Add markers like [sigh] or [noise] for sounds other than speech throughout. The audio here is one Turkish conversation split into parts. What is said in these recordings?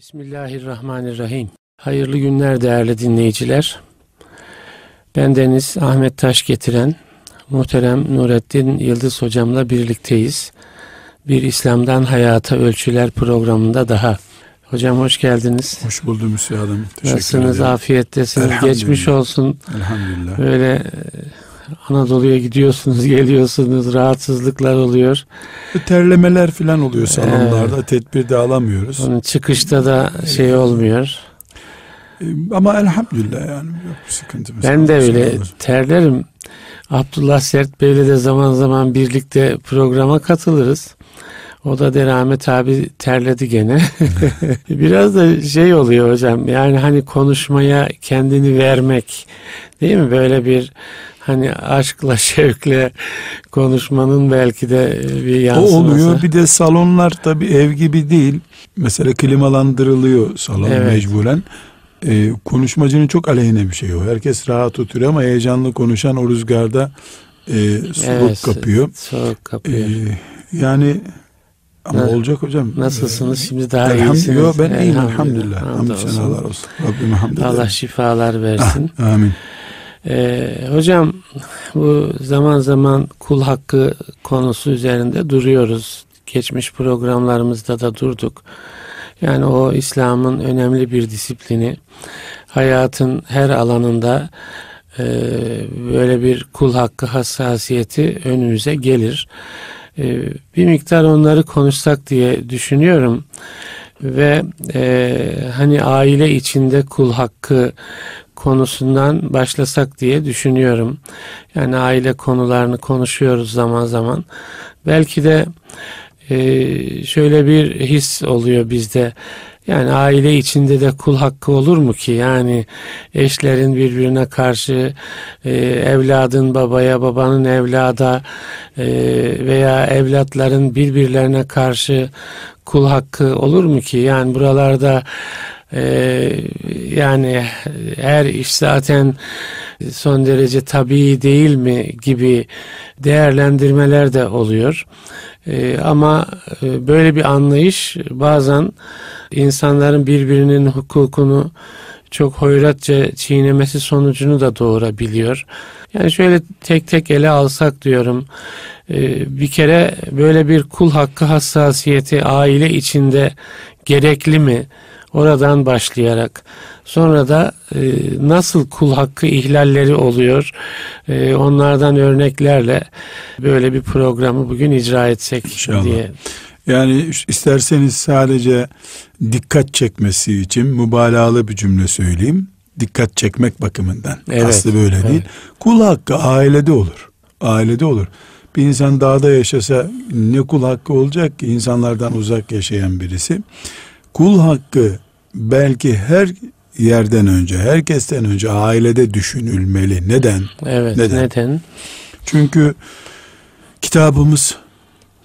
Bismillahirrahmanirrahim. Hayırlı günler değerli dinleyiciler. Ben Deniz Ahmet Taş getiren muhterem Nurettin Yıldız hocamla birlikteyiz. Bir İslam'dan Hayata Ölçüler programında daha. Hocam hoş geldiniz. Hoş buldum Müslümanım. Nasılsınız? Ederim. Afiyettesiniz. Geçmiş olsun. Elhamdülillah. Böyle Anadolu'ya gidiyorsunuz, geliyorsunuz, rahatsızlıklar oluyor. Terlemeler falan oluyor salonlarda, evet. tedbir de alamıyoruz. Onun çıkışta da şey olmuyor. Ee, ama elhamdülillah yani yok bir sıkıntımız. Ben de öyle terlerim. Abdullah Sert Bey'le de zaman zaman birlikte programa katılırız. O da de Rahmet abi terledi gene. [laughs] Biraz da şey oluyor hocam yani hani konuşmaya kendini vermek değil mi? Böyle bir hani aşkla [laughs] şevkle konuşmanın belki de bir yansıması. O oluyor bir de salonlar tabi ev gibi değil. Mesela klimalandırılıyor salon evet. mecburen. Ee, konuşmacının çok aleyhine bir şey o. Herkes rahat oturuyor ama heyecanlı konuşan o rüzgarda e, soğuk evet, kapıyor. Soğuk kapıyor. Ee, yani ama ha. olacak hocam. Nasılsınız? Şimdi daha Elham, iyisiniz. Yo, ben iyiyim elhamdülillah. Hamdülillah. Hamdülillah olsun. Rabbim hamd Allah şifalar versin. Ah, amin. Ee, hocam bu zaman zaman kul hakkı konusu üzerinde duruyoruz. Geçmiş programlarımızda da durduk. Yani o İslam'ın önemli bir disiplini. Hayatın her alanında e, böyle bir kul hakkı hassasiyeti önümüze gelir. E, bir miktar onları konuşsak diye düşünüyorum ve e, hani aile içinde kul hakkı konusundan başlasak diye düşünüyorum. Yani aile konularını konuşuyoruz zaman zaman. Belki de e, şöyle bir his oluyor bizde. Yani aile içinde de kul hakkı olur mu ki? Yani eşlerin birbirine karşı e, evladın babaya, babanın evlada e, veya evlatların birbirlerine karşı kul hakkı olur mu ki? Yani buralarda ee, yani her iş zaten son derece tabii değil mi gibi değerlendirmeler de oluyor. Ee, ama e, böyle bir anlayış bazen insanların birbirinin hukukunu çok hoyratça çiğnemesi sonucunu da doğurabiliyor. Yani şöyle tek tek ele alsak diyorum. Ee, bir kere böyle bir kul hakkı hassasiyeti aile içinde gerekli mi? Oradan başlayarak sonra da e, nasıl kul hakkı ihlalleri oluyor e, onlardan örneklerle böyle bir programı bugün icra etsek İnşallah. diye. Yani isterseniz sadece dikkat çekmesi için mübalağalı bir cümle söyleyeyim. Dikkat çekmek bakımından. Evet, Aslı böyle evet. değil. Kul hakkı ailede olur. Ailede olur. Bir insan dağda yaşasa ne kul hakkı olacak ki insanlardan uzak yaşayan birisi kul hakkı belki her yerden önce, herkesten önce ailede düşünülmeli. Neden? Evet, neden? neden? Çünkü kitabımız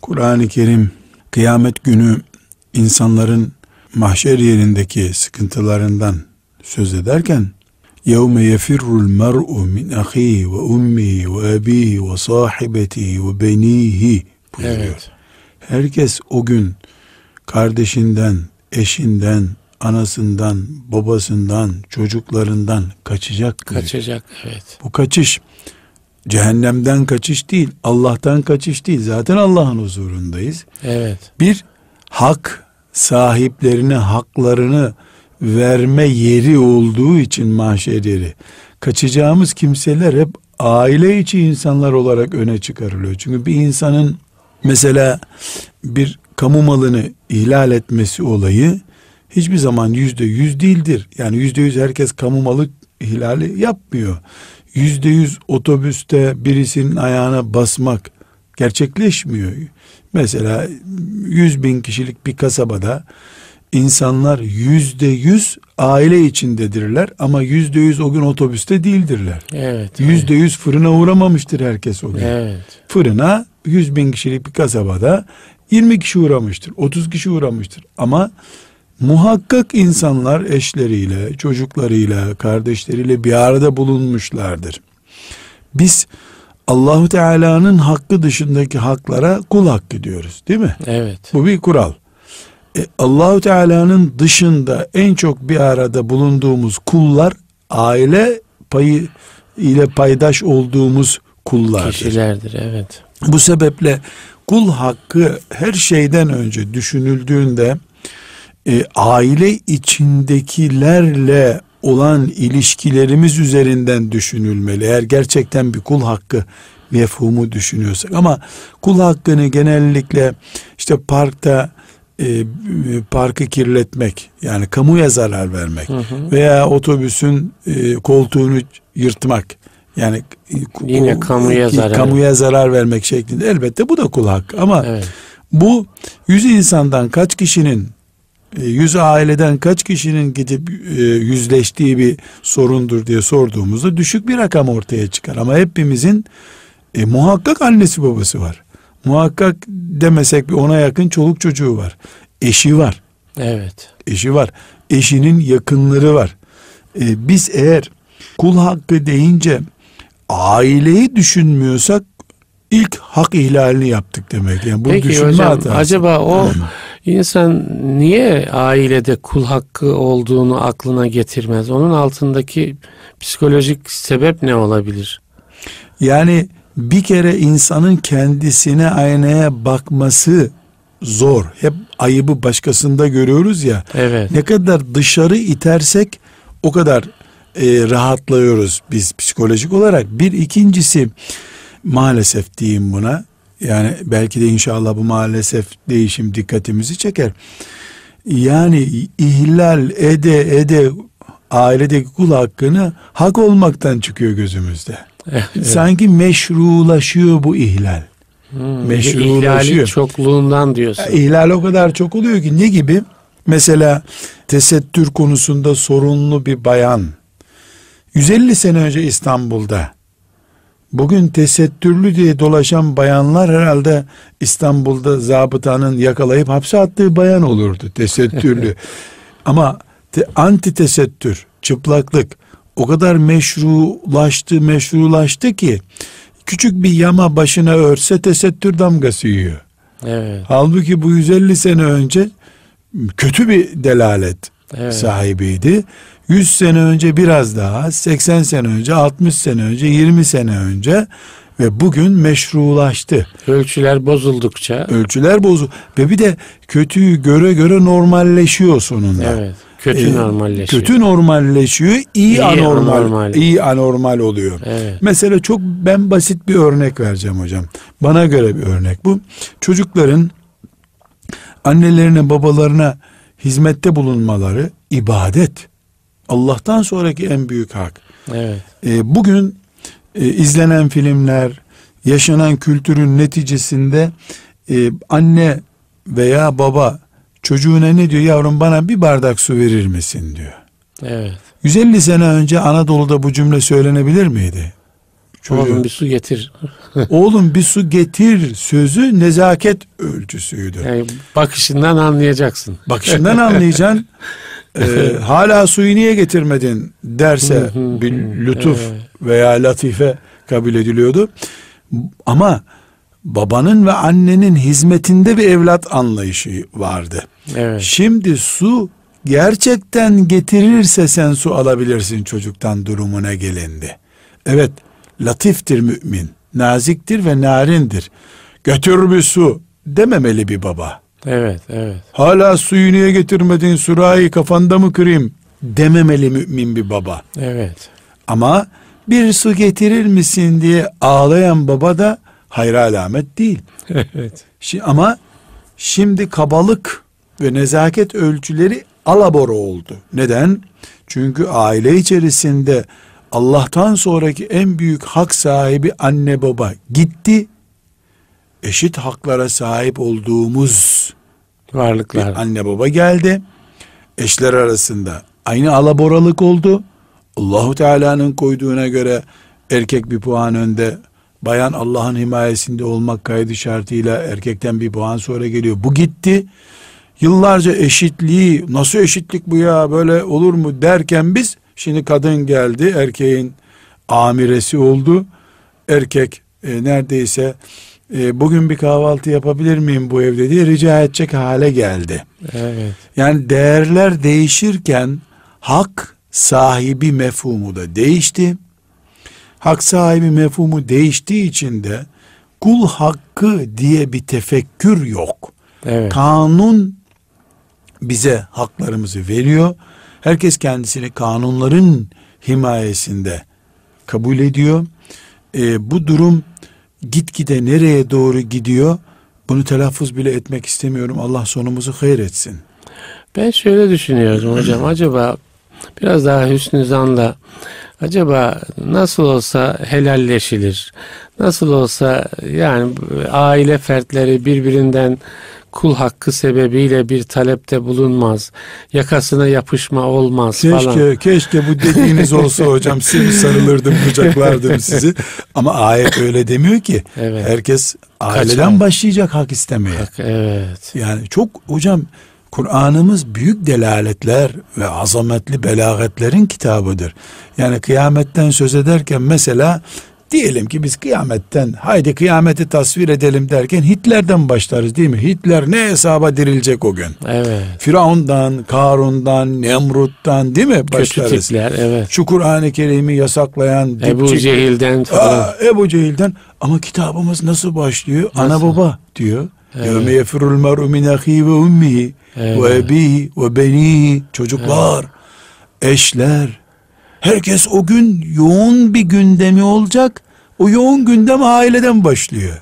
Kur'an-ı Kerim kıyamet günü insanların mahşer yerindeki sıkıntılarından söz ederken يَوْمَ يَفِرُّ الْمَرْءُ مِنْ أَخِيهِ وَأُمِّهِ وَأَبِيهِ وَصَاحِبَتِهِ وَبَنِيهِ buyuruyor. Evet. Herkes o gün kardeşinden, eşinden, anasından, babasından, çocuklarından kaçacak. Kaçacak evet. Bu kaçış cehennemden kaçış değil, Allah'tan kaçış değil. Zaten Allah'ın huzurundayız. Evet. Bir hak sahiplerine haklarını verme yeri olduğu için mahşer yeri. Kaçacağımız kimseler hep aile içi insanlar olarak öne çıkarılıyor. Çünkü bir insanın mesela bir kamu malını ihlal etmesi olayı hiçbir zaman yüzde yüz değildir. Yani yüzde yüz herkes kamu malı ihlali yapmıyor. Yüzde yüz otobüste birisinin ayağına basmak gerçekleşmiyor. Mesela yüz bin kişilik bir kasabada insanlar yüzde yüz aile içindedirler ama yüzde yüz o gün otobüste değildirler. Evet. Yüzde yüz fırına uğramamıştır herkes o gün. Evet. Fırına yüz bin kişilik bir kasabada 20 kişi uğramıştır, 30 kişi uğramıştır. Ama muhakkak insanlar eşleriyle, çocuklarıyla, kardeşleriyle bir arada bulunmuşlardır. Biz Allahu Teala'nın hakkı dışındaki haklara kul hakkı diyoruz, değil mi? Evet. Bu bir kural. E, Allahu Teala'nın dışında en çok bir arada bulunduğumuz kullar aile payı ile paydaş olduğumuz kullardır. Kişilerdir evet. Bu sebeple kul hakkı her şeyden önce düşünüldüğünde e, aile içindekilerle olan ilişkilerimiz üzerinden düşünülmeli. Eğer gerçekten bir kul hakkı mefhumu düşünüyorsak ama kul hakkını genellikle işte parkta e, parkı kirletmek yani kamuya zarar vermek hı hı. veya otobüsün e, koltuğunu yırtmak yani yine kamuya zarar kamuya zarar vermek şeklinde elbette bu da kul hakkı ama evet. bu yüz insandan kaç kişinin e, yüz aileden kaç kişinin gidip e, yüzleştiği bir sorundur diye sorduğumuzda düşük bir rakam ortaya çıkar ama hepimizin e, muhakkak annesi babası var. Muhakkak demesek bir ona yakın çoluk çocuğu var. Eşi var. Evet. Eşi var. Eşinin yakınları var. E, biz eğer kul hakkı deyince aileyi düşünmüyorsak ilk hak ihlalini yaptık demek. Yani bu Peki düşünme hocam hatası. acaba o insan niye ailede kul hakkı olduğunu aklına getirmez? Onun altındaki psikolojik sebep ne olabilir? Yani bir kere insanın kendisine aynaya bakması zor. Hep ayıbı başkasında görüyoruz ya. Evet. Ne kadar dışarı itersek o kadar e, rahatlıyoruz biz psikolojik olarak. Bir ikincisi maalesef diyeyim buna. Yani belki de inşallah bu maalesef değişim dikkatimizi çeker. Yani ihlal ede ede ailedeki kul hakkını hak olmaktan çıkıyor gözümüzde. Evet. Sanki meşrulaşıyor bu ihlal. Hmm, meşrulaşıyor. çokluğundan diyorsun. İhlal o kadar çok oluyor ki ne gibi? Mesela tesettür konusunda sorunlu bir bayan 150 sene önce İstanbul'da bugün tesettürlü diye dolaşan bayanlar herhalde İstanbul'da zabıtanın yakalayıp hapse attığı bayan olurdu tesettürlü. [laughs] Ama te, anti tesettür, çıplaklık o kadar meşrulaştı, meşrulaştı ki küçük bir yama başına örse tesettür damgası yiyor. Evet. Halbuki bu 150 sene önce kötü bir delalet evet. sahibiydi. 100 sene önce biraz daha, 80 sene önce, 60 sene önce, 20 sene önce ve bugün meşrulaştı. Ölçüler bozuldukça. Ölçüler bozul ve bir de kötüyü göre göre normalleşiyor sonunda. Evet. Kötü ee, normalleşiyor. Kötü normalleşiyor, iyi, iyi anormal, anormal, iyi anormal oluyor. Evet. Mesela çok ben basit bir örnek vereceğim hocam. Bana göre bir örnek bu. Çocukların annelerine, babalarına hizmette bulunmaları ibadet. Allah'tan sonraki en büyük hak. Evet. Ee, bugün e, izlenen filmler, yaşanan kültürün neticesinde e, anne veya baba çocuğuna ne diyor? Yavrum bana bir bardak su verir misin diyor. Evet. 150 sene önce Anadolu'da bu cümle söylenebilir miydi? Çocuğu, Oğlum bir su getir. [laughs] Oğlum bir su getir sözü nezaket ölçüsüydü. Yani bakışından anlayacaksın. Bakışından anlayacaksın. [laughs] ee, hala suyu niye getirmedin derse bir lütuf veya latife kabul ediliyordu. Ama babanın ve annenin hizmetinde bir evlat anlayışı vardı. Evet. Şimdi su gerçekten getirirse sen su alabilirsin çocuktan durumuna gelindi. Evet latiftir mümin, naziktir ve narindir. Götür bir su dememeli bir baba. Evet, evet. Hala suyu niye getirmedin surayi kafanda mı kırayım dememeli mümin bir baba. Evet. Ama bir su getirir misin diye ağlayan baba da hayra alamet değil. [laughs] evet. Ama şimdi kabalık ve nezaket ölçüleri alabora oldu. Neden? Çünkü aile içerisinde Allah'tan sonraki en büyük hak sahibi anne baba gitti. Eşit haklara sahip olduğumuz varlıklar anne baba geldi. Eşler arasında aynı alaboralık oldu. Allahu Teala'nın koyduğuna göre erkek bir puan önde, bayan Allah'ın himayesinde olmak kaydı şartıyla erkekten bir puan sonra geliyor. Bu gitti. Yıllarca eşitliği nasıl eşitlik bu ya böyle olur mu derken biz şimdi kadın geldi erkeğin amiresi oldu. Erkek e, neredeyse e, bugün bir kahvaltı yapabilir miyim bu evde diye rica edecek hale geldi. Evet. Yani değerler değişirken hak sahibi mefhumu da değişti. Hak sahibi mefhumu değiştiği için de kul hakkı diye bir tefekkür yok. Evet. Kanun bize haklarımızı veriyor. Herkes kendisini kanunların himayesinde kabul ediyor. Ee, bu durum gitgide nereye doğru gidiyor? Bunu telaffuz bile etmek istemiyorum. Allah sonumuzu hayır etsin. Ben şöyle düşünüyorum hocam. [clears throat] Acaba biraz daha hüsnü zanla acaba nasıl olsa helalleşilir? Nasıl olsa yani aile fertleri birbirinden kul hakkı sebebiyle bir talepte bulunmaz. Yakasına yapışma olmaz keşke, falan. Keşke bu dediğiniz [laughs] olsa hocam sizi sarılırdım kucaklardım [laughs] sizi. Ama ayet öyle demiyor ki. Evet. Herkes aileden Kaçar. başlayacak hak istemeye. Hak, evet. Yani çok hocam Kur'an'ımız büyük delaletler ve azametli belagatlerin kitabıdır. Yani kıyametten söz ederken mesela diyelim ki biz kıyametten haydi kıyameti tasvir edelim derken Hitler'den başlarız değil mi? Hitler ne hesaba dirilecek o gün? Evet. Firavun'dan, Karun'dan, Nemrut'tan değil mi Kötü başlarız? tipler evet. Şu Kur'an-ı Kerim'i yasaklayan Ebu dipçik- Cehil'den falan. Aa, Ebu Cehil'den ama kitabımız nasıl başlıyor? Ana Nasıl? baba diyor. Evet. Yevme yefirul mer'u min ve ummihi Evet. ve ebihi ve benihi çocuklar, eşler. Herkes o gün yoğun bir gündemi olacak. O yoğun gündem aileden başlıyor.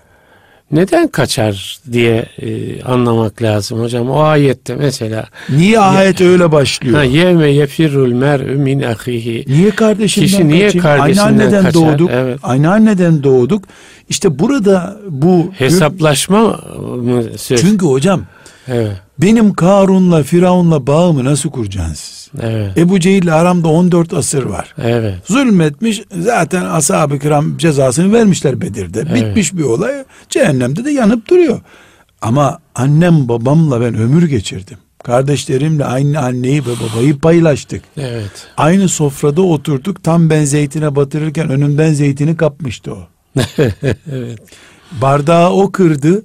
Neden kaçar diye e, anlamak lazım hocam. O ayette mesela Niye ayet öyle başlıyor? ha, yevme yefirrul mer'ü min ahihi. Niye kardeşimden Kişi niye kaçayım? kardeşinden Aynı kaçar? doğduk. Evet. Aynı anneden doğduk. İşte burada bu Hesaplaşma mı söz? çünkü hocam Evet. Benim Karun'la Firavun'la bağımı nasıl kuracaksınız siz? Evet. Ebu Cehil'le aramda 14 asır var. Evet. Zulmetmiş zaten ashab-ı kiram cezasını vermişler Bedir'de. Evet. Bitmiş bir olay. Cehennemde de yanıp duruyor. Ama annem babamla ben ömür geçirdim. Kardeşlerimle aynı anneyi ve babayı paylaştık. Evet. Aynı sofrada oturduk. Tam ben zeytine batırırken önümden zeytini kapmıştı o. [laughs] evet. Bardağı o kırdı.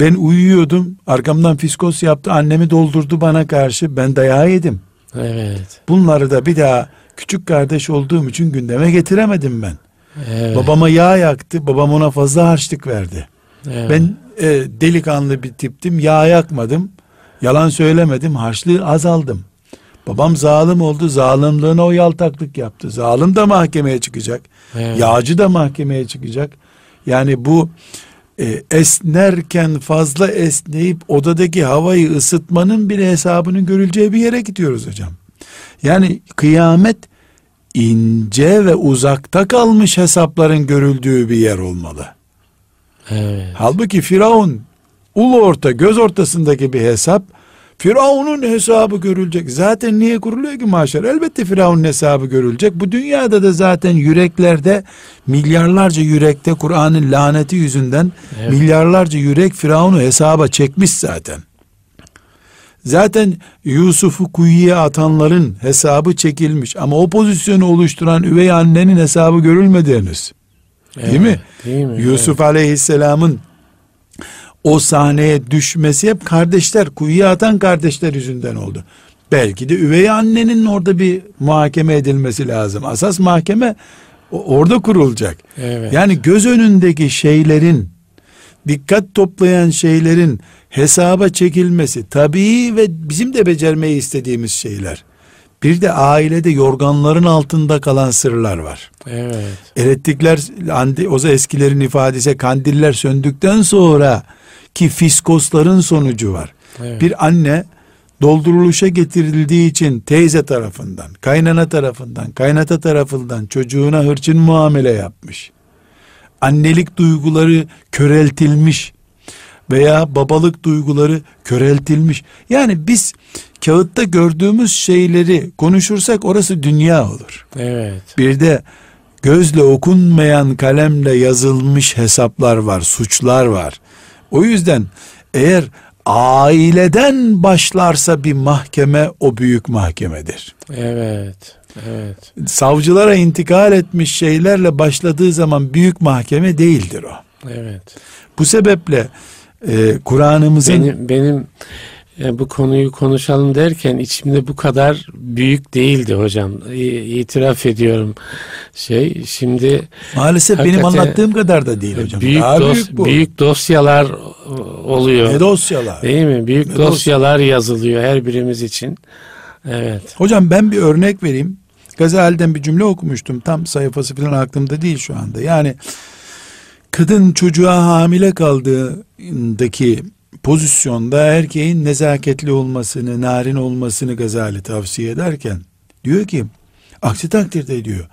Ben uyuyordum. Arkamdan fiskos yaptı. Annemi doldurdu bana karşı. Ben dayağı yedim. Evet. Bunları da bir daha küçük kardeş olduğum için gündeme getiremedim ben. Evet. Babama yağ yaktı. Babam ona fazla harçlık verdi. Evet. Ben e, delikanlı bir tiptim. Yağ yakmadım. Yalan söylemedim. Harçlığı azaldım. Babam zalim oldu. Zalimliğine o yaltaklık yaptı. Zalim de mahkemeye çıkacak. Evet. Yağcı da mahkemeye çıkacak. Yani bu e, esnerken fazla esneyip odadaki havayı ısıtmanın bile hesabının görüleceği bir yere gidiyoruz hocam. Yani kıyamet ince ve uzakta kalmış hesapların görüldüğü bir yer olmalı. Evet. Halbuki Firavun ulu orta göz ortasındaki bir hesap Firavun'un hesabı görülecek. Zaten niye kuruluyor ki mahşer? Elbette Firavun'un hesabı görülecek. Bu dünyada da zaten yüreklerde milyarlarca yürekte Kur'an'ın laneti yüzünden Evet. milyarlarca yürek Firavun'u hesaba çekmiş zaten. Zaten Yusuf'u kuyuya atanların hesabı çekilmiş ama o pozisyonu oluşturan üvey annenin hesabı görülmedi henüz. Değil mi? Değil mi? Yusuf Aleyhisselam'ın o sahneye düşmesi hep kardeşler, kuyuya atan kardeşler yüzünden oldu. Belki de üvey annenin orada bir muhakeme edilmesi lazım. Asas mahkeme orada kurulacak. Evet. Yani göz önündeki şeylerin, dikkat toplayan şeylerin hesaba çekilmesi tabii ve bizim de becermeyi istediğimiz şeyler. Bir de ailede yorganların altında kalan sırlar var. Evet. Elektrikler, andi- o zaman eskilerin ifadesi kandiller söndükten sonra ki fiskosların sonucu var. Evet. Bir anne dolduruluşa getirildiği için teyze tarafından, kaynana tarafından, kaynata tarafından çocuğuna hırçın muamele yapmış. Annelik duyguları köreltilmiş veya babalık duyguları köreltilmiş. Yani biz kağıtta gördüğümüz şeyleri konuşursak orası dünya olur. Evet. Bir de gözle okunmayan kalemle yazılmış hesaplar var, suçlar var. O yüzden eğer aileden başlarsa bir mahkeme o büyük mahkemedir. Evet. Evet. Savcılara intikal etmiş şeylerle başladığı zaman büyük mahkeme değildir o. Evet. Bu sebeple e, Kur'an'ımızın benim, benim e, bu konuyu konuşalım derken içimde bu kadar büyük değildi hocam. İtiraf ediyorum. Şey şimdi maalesef benim anlattığım kadar da değil hocam. Büyük, Daha dos, büyük, bu. büyük dosyalar oluyor. Ne dosyalar? Değil mi? Büyük ne dosyalar dosyalar yazılıyor her birimiz için. Evet. Hocam ben bir örnek vereyim. Gazali'den bir cümle okumuştum. Tam sayfası falan aklımda değil şu anda. Yani kadın çocuğa hamile kaldığındaki pozisyonda erkeğin nezaketli olmasını, narin olmasını Gazali tavsiye ederken diyor ki aksi takdirde diyor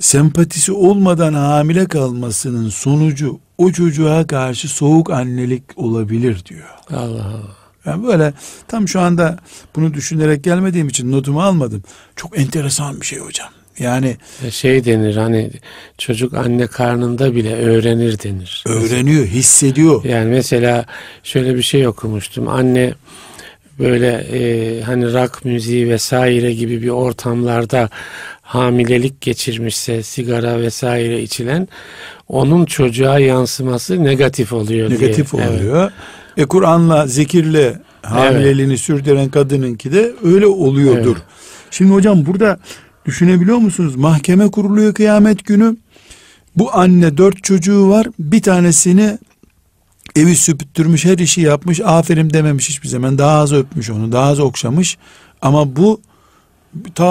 sempatisi olmadan hamile kalmasının sonucu o çocuğa karşı soğuk annelik olabilir diyor. Allah Allah. Ben böyle tam şu anda bunu düşünerek gelmediğim için notumu almadım. Çok enteresan bir şey hocam. Yani e, şey denir hani çocuk anne karnında bile öğrenir denir. Öğreniyor, hissediyor. Yani mesela şöyle bir şey okumuştum. Anne böyle e, hani rock müziği vesaire gibi bir ortamlarda hamilelik geçirmişse sigara vesaire içilen onun çocuğa yansıması negatif oluyor negatif diye. oluyor. Evet. E Kur'an'la zikirle hamileliğini evet. sürdüren kadınınki de öyle oluyordur. Evet. Şimdi hocam burada düşünebiliyor musunuz? Mahkeme kuruluyor kıyamet günü. Bu anne dört çocuğu var. Bir tanesini evi süpüttürmüş, her işi yapmış. Aferin dememiş hiçbir zaman. Daha az öpmüş onu, daha az okşamış. Ama bu ta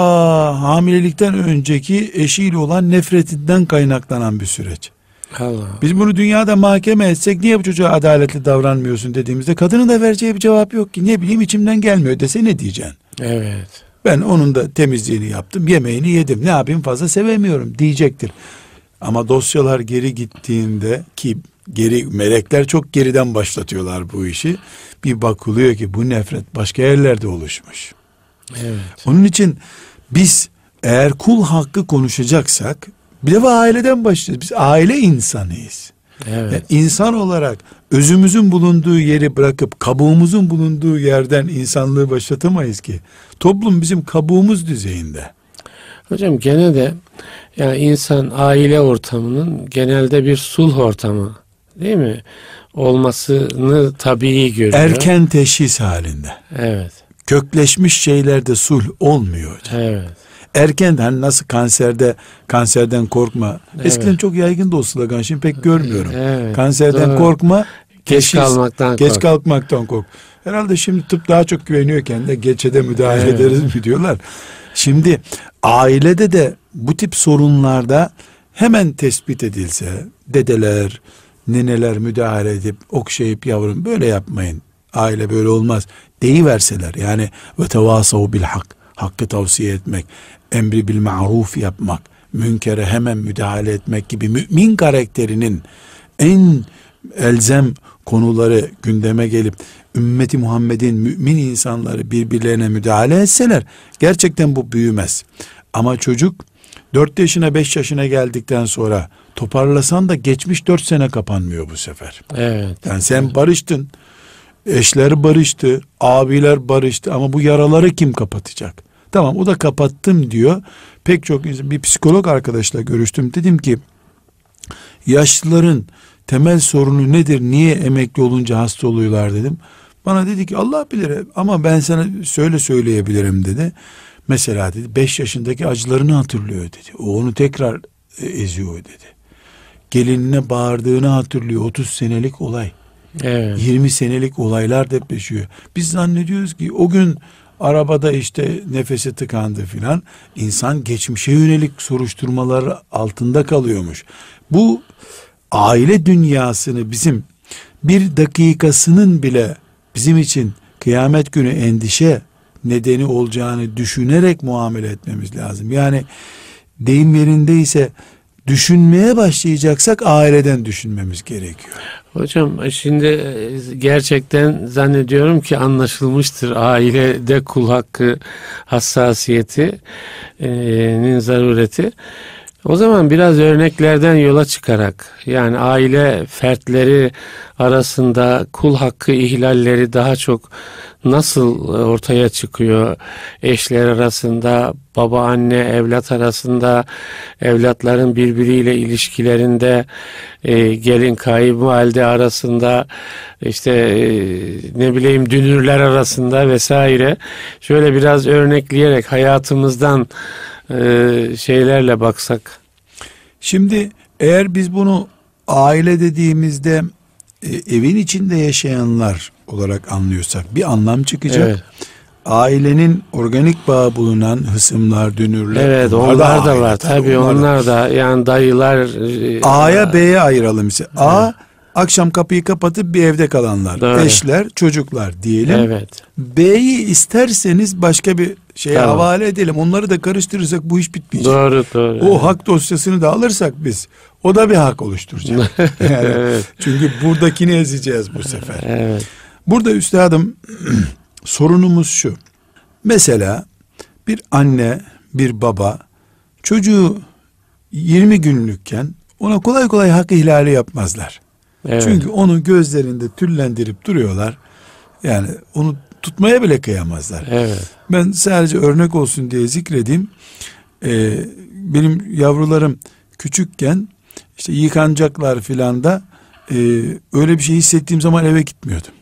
hamilelikten önceki eşiyle olan nefretinden kaynaklanan bir süreç. Allah. Biz bunu dünyada mahkeme etsek niye bu çocuğa adaletli davranmıyorsun dediğimizde kadının da vereceği bir cevap yok ki. Ne bileyim içimden gelmiyor dese ne diyeceksin? Evet. Ben onun da temizliğini yaptım, yemeğini yedim. Ne yapayım fazla sevemiyorum diyecektir. Ama dosyalar geri gittiğinde ki geri melekler çok geriden başlatıyorlar bu işi. Bir bakılıyor ki bu nefret başka yerlerde oluşmuş. Evet. Onun için biz eğer kul hakkı konuşacaksak bir defa aileden başlıyoruz. Biz aile insanıyız. Evet. Yani insan olarak özümüzün bulunduğu yeri bırakıp kabuğumuzun bulunduğu yerden insanlığı başlatamayız ki. Toplum bizim kabuğumuz düzeyinde. Hocam gene de yani insan aile ortamının genelde bir sulh ortamı değil mi? Olmasını tabii görüyor. Erken teşhis halinde. Evet. Kökleşmiş şeylerde sulh olmuyor hocam. Evet erken hani nasıl kanserde kanserden korkma. Evet. Eskiden çok yaygın da o slogan şimdi pek görmüyorum. Evet, kanserden doğru. korkma. Geç kalmaktan geç kork. kalkmaktan kork. Herhalde şimdi tıp daha çok güveniyor kendine. Geçede müdahale evet. ederiz mi diyorlar. Şimdi ailede de bu tip sorunlarda hemen tespit edilse dedeler, neneler müdahale edip okşayıp yavrum böyle yapmayın. Aile böyle olmaz. Deyiverseler yani ve tevasav bil hak. Hakkı tavsiye etmek emri bil maruf yapmak, münkere hemen müdahale etmek gibi mümin karakterinin en elzem konuları gündeme gelip ümmeti Muhammed'in mümin insanları birbirlerine müdahale etseler gerçekten bu büyümez. Ama çocuk 4 yaşına 5 yaşına geldikten sonra toparlasan da geçmiş 4 sene kapanmıyor bu sefer. Evet. Yani sen barıştın. Eşler barıştı, abiler barıştı ama bu yaraları kim kapatacak? Tamam o da kapattım diyor. Pek çok insan, bir psikolog arkadaşla görüştüm. Dedim ki yaşlıların temel sorunu nedir? Niye emekli olunca hasta oluyorlar dedim. Bana dedi ki Allah bilir ama ben sana söyle söyleyebilirim dedi. Mesela dedi 5 yaşındaki acılarını hatırlıyor dedi. O onu tekrar e, eziyor dedi. Gelinine bağırdığını hatırlıyor. 30 senelik olay. Evet. 20 senelik olaylar depreşiyor. Biz zannediyoruz ki o gün arabada işte nefesi tıkandı filan. İnsan geçmişe yönelik soruşturmalar altında kalıyormuş. Bu aile dünyasını bizim bir dakikasının bile bizim için kıyamet günü endişe nedeni olacağını düşünerek muamele etmemiz lazım. Yani deyim yerindeyse düşünmeye başlayacaksak aileden düşünmemiz gerekiyor. Hocam şimdi e, gerçekten zannediyorum ki anlaşılmıştır ailede kul hakkı hassasiyetinin zarureti. O zaman biraz örneklerden yola çıkarak yani aile fertleri arasında kul hakkı ihlalleri daha çok nasıl ortaya çıkıyor? Eşler arasında, baba anne evlat arasında, evlatların birbiriyle ilişkilerinde, e, gelin kayınvalide arasında, işte e, ne bileyim dünürler arasında vesaire. Şöyle biraz örnekleyerek hayatımızdan e, şeylerle baksak. Şimdi eğer biz bunu aile dediğimizde e, evin içinde yaşayanlar olarak anlıyorsak bir anlam çıkacak. Evet. Ailenin organik bağı bulunan hısımlar, dünürler. Evet onlar, onlar da, var. Tabii onlar, onlar da yani dayılar. E, A'ya B'ye ayıralım. Mesela. A evet akşam kapıyı kapatıp bir evde kalanlar, Doğru. eşler, çocuklar diyelim. Evet. B'yi isterseniz başka bir şeye tamam. havale edelim. Onları da karıştırırsak bu iş bitmeyecek. Doğru, doğru. O evet. hak dosyasını da alırsak biz o da bir hak oluşturacak. [laughs] yani, evet. Çünkü buradakini ezeceğiz bu sefer. Evet. Burada üstadım [clears throat] sorunumuz şu. Mesela bir anne, bir baba çocuğu 20 günlükken ona kolay kolay hak ihlali yapmazlar. Evet. Çünkü onu gözlerinde tüllendirip duruyorlar. Yani onu tutmaya bile kıyamazlar. Evet. Ben sadece örnek olsun diye zikredeyim. Ee, benim yavrularım küçükken işte yıkanacaklar filan da e, öyle bir şey hissettiğim zaman eve gitmiyordum.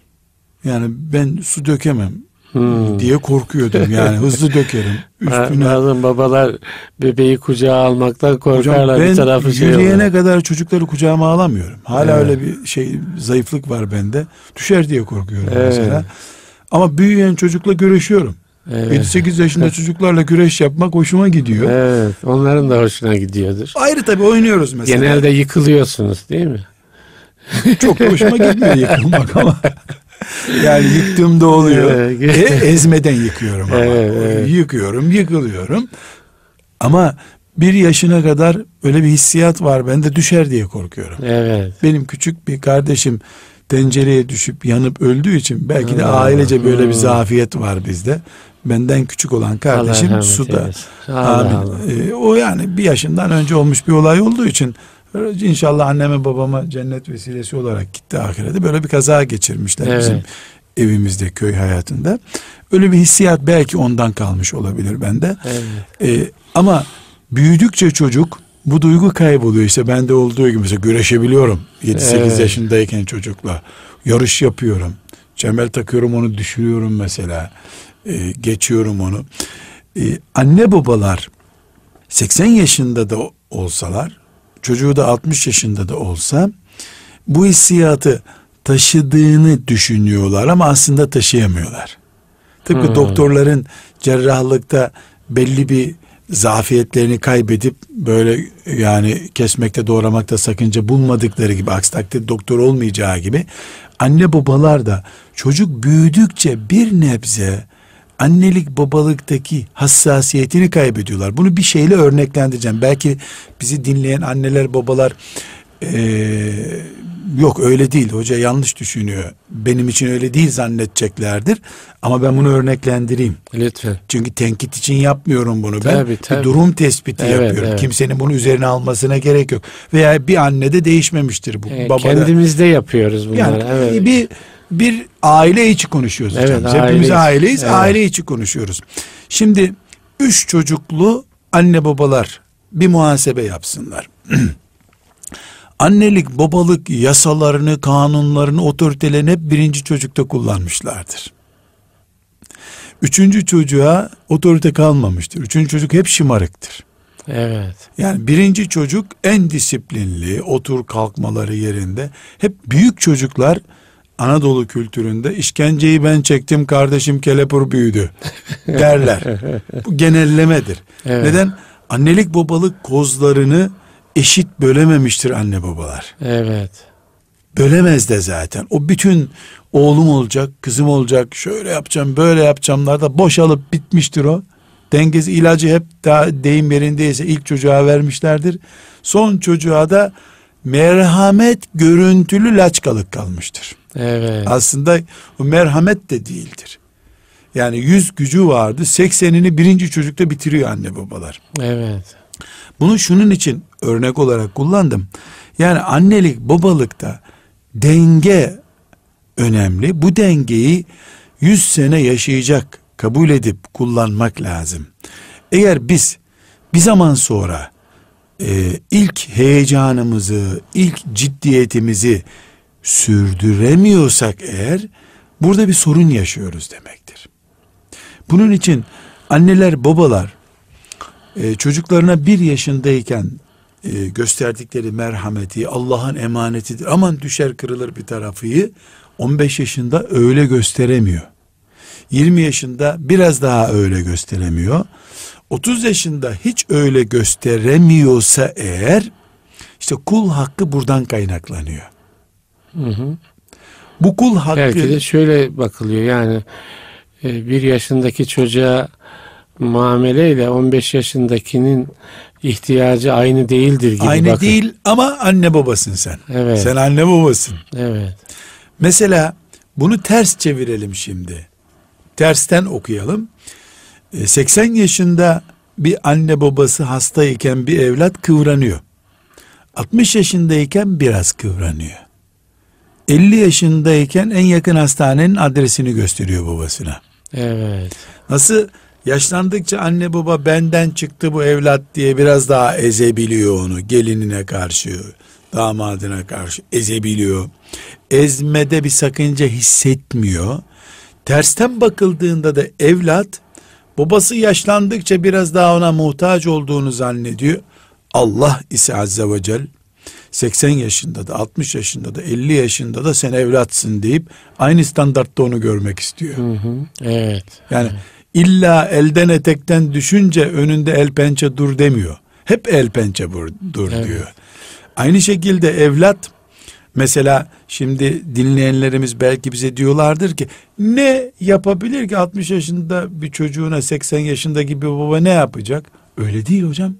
Yani ben su dökemem hmm. diye korkuyordum yani hızlı dökerim [laughs] üstüne. Bazen babalar bebeği kucağa almaktan korkarlar Hocam, bir tarafı şey yürüyene kadar çocukları kucağıma alamıyorum. Hala evet. öyle bir şey zayıflık var bende. Düşer diye korkuyorum evet. mesela. Ama büyüyen çocukla görüşüyorum. Evet. 7-8 yaşında [laughs] çocuklarla güreş yapmak hoşuma gidiyor. Evet, onların da hoşuna gidiyordur. Ayrı tabii oynuyoruz mesela. Genelde yıkılıyorsunuz değil mi? Çok hoşuma gitmiyor yıkılmak ama. [laughs] [laughs] yani yıktığımda oluyor. E, ezmeden yıkıyorum ama. Evet. Yıkıyorum, yıkılıyorum. Ama bir yaşına kadar öyle bir hissiyat var. Ben de düşer diye korkuyorum. Evet. Benim küçük bir kardeşim tencereye düşüp yanıp öldüğü için belki de ailece böyle bir zafiyet var bizde. Benden küçük olan kardeşim Allah suda. Allah Amin. Allah. Ee, o yani bir yaşından önce olmuş bir olay olduğu için İnşallah anneme babama cennet vesilesi olarak gitti ahirete. Böyle bir kaza geçirmişler evet. bizim evimizde köy hayatında. Öyle bir hissiyat belki ondan kalmış olabilir bende. Evet. Ee, ama büyüdükçe çocuk bu duygu kayboluyor. İşte bende olduğu gibi mesela güreşebiliyorum. 7-8 evet. yaşındayken çocukla. Yarış yapıyorum. Cemel takıyorum onu düşürüyorum mesela. Ee, geçiyorum onu. Ee, anne babalar 80 yaşında da olsalar çocuğu da 60 yaşında da olsa bu hissiyatı taşıdığını düşünüyorlar ama aslında taşıyamıyorlar. Tıpkı hmm. doktorların cerrahlıkta belli bir zafiyetlerini kaybedip böyle yani kesmekte doğramakta sakınca bulmadıkları gibi aksi takdirde doktor olmayacağı gibi anne babalar da çocuk büyüdükçe bir nebze annelik babalıktaki hassasiyetini kaybediyorlar. Bunu bir şeyle örneklendireceğim. Belki bizi dinleyen anneler babalar ee, yok öyle değil hoca yanlış düşünüyor. Benim için öyle değil zannedeceklerdir. Ama ben bunu örneklendireyim. Lütfen. Çünkü tenkit için yapmıyorum bunu. Ben tabii. bir durum tespiti evet, yapıyorum. Evet. Kimsenin bunu üzerine almasına gerek yok. Veya bir annede değişmemiştir bu. E, babada. Kendimizde yapıyoruz bunları. Yani evet. bir bir aile içi konuşuyoruz evet, hocam. Aile Hepimiz aileyiz. Evet. Aile içi konuşuyoruz. Şimdi üç çocuklu anne babalar bir muhasebe yapsınlar. [clears throat] Annelik babalık yasalarını, kanunlarını, otoritelerini hep birinci çocukta kullanmışlardır. Üçüncü çocuğa otorite kalmamıştır. Üçüncü çocuk hep şımarıktır. Evet. Yani birinci çocuk en disiplinli, otur kalkmaları yerinde. Hep büyük çocuklar Anadolu kültüründe işkenceyi ben çektim kardeşim kelepur büyüdü derler. [laughs] Bu genellemedir. Evet. Neden? Annelik babalık kozlarını eşit bölememiştir anne babalar. Evet. Bölemez de zaten. O bütün oğlum olacak, kızım olacak, şöyle yapacağım, böyle yapacağımlar da boşalıp bitmiştir o. Dengesi ilacı hep daha deyim yerindeyse ilk çocuğa vermişlerdir. Son çocuğa da merhamet görüntülü laçkalık kalmıştır. Evet. Aslında o merhamet de değildir. Yani yüz gücü vardı. Seksenini birinci çocukta bitiriyor anne babalar. Evet. Bunu şunun için örnek olarak kullandım. Yani annelik babalıkta denge önemli. Bu dengeyi 100 sene yaşayacak kabul edip kullanmak lazım. Eğer biz bir zaman sonra e, ilk heyecanımızı, ilk ciddiyetimizi sürdüremiyorsak eğer burada bir sorun yaşıyoruz demektir. Bunun için anneler babalar e, çocuklarına bir yaşındayken e, gösterdikleri merhameti Allah'ın emanetidir. Aman düşer kırılır bir tarafıyı 15 yaşında öyle gösteremiyor. 20 yaşında biraz daha öyle gösteremiyor. 30 yaşında hiç öyle gösteremiyorsa eğer işte kul hakkı buradan kaynaklanıyor. Hı hı. Bu kul hakkı belki de şöyle bakılıyor yani e, bir yaşındaki çocuğa muameleyle 15 yaşındakinin ihtiyacı aynı değildir gibi Aynı bakın. değil ama anne babasın sen. Evet. Sen anne babasın. Evet. Mesela bunu ters çevirelim şimdi. Tersten okuyalım. 80 e, yaşında bir anne babası hastayken bir evlat kıvranıyor. 60 yaşındayken biraz kıvranıyor. 50 yaşındayken en yakın hastanenin adresini gösteriyor babasına. Evet. Nasıl yaşlandıkça anne baba benden çıktı bu evlat diye biraz daha ezebiliyor onu gelinine karşı, damadına karşı ezebiliyor. Ezmede bir sakınca hissetmiyor. Tersten bakıldığında da evlat babası yaşlandıkça biraz daha ona muhtaç olduğunu zannediyor. Allah ise azze ve cel 80 yaşında da 60 yaşında da 50 yaşında da sen evlatsın deyip aynı standartta onu görmek istiyor. Hı hı, evet. Yani evet. illa elden etekten düşünce önünde el pençe dur demiyor. Hep el pençe dur evet. diyor. Aynı şekilde evlat mesela şimdi dinleyenlerimiz belki bize diyorlardır ki ne yapabilir ki 60 yaşında bir çocuğuna 80 yaşındaki bir baba ne yapacak? Öyle değil hocam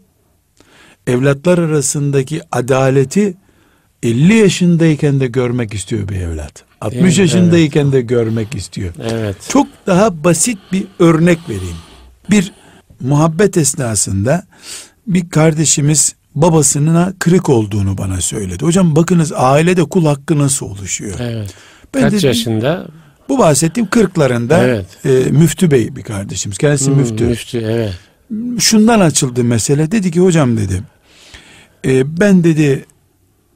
evlatlar arasındaki adaleti 50 yaşındayken de görmek istiyor bir evlat. 60 evet, yaşındayken evet. de görmek istiyor. Evet. Çok daha basit bir örnek vereyim. Bir muhabbet esnasında bir kardeşimiz babasının kırık olduğunu bana söyledi. Hocam bakınız ailede kul hakkı nasıl oluşuyor? Evet. Ben Kaç dedim, yaşında? Bu bahsettiğim kırklarında evet. e, müftü bey bir kardeşimiz. Kendisi hmm, müftü. Müftü evet şundan açıldı mesele. Dedi ki hocam dedi e, ben dedi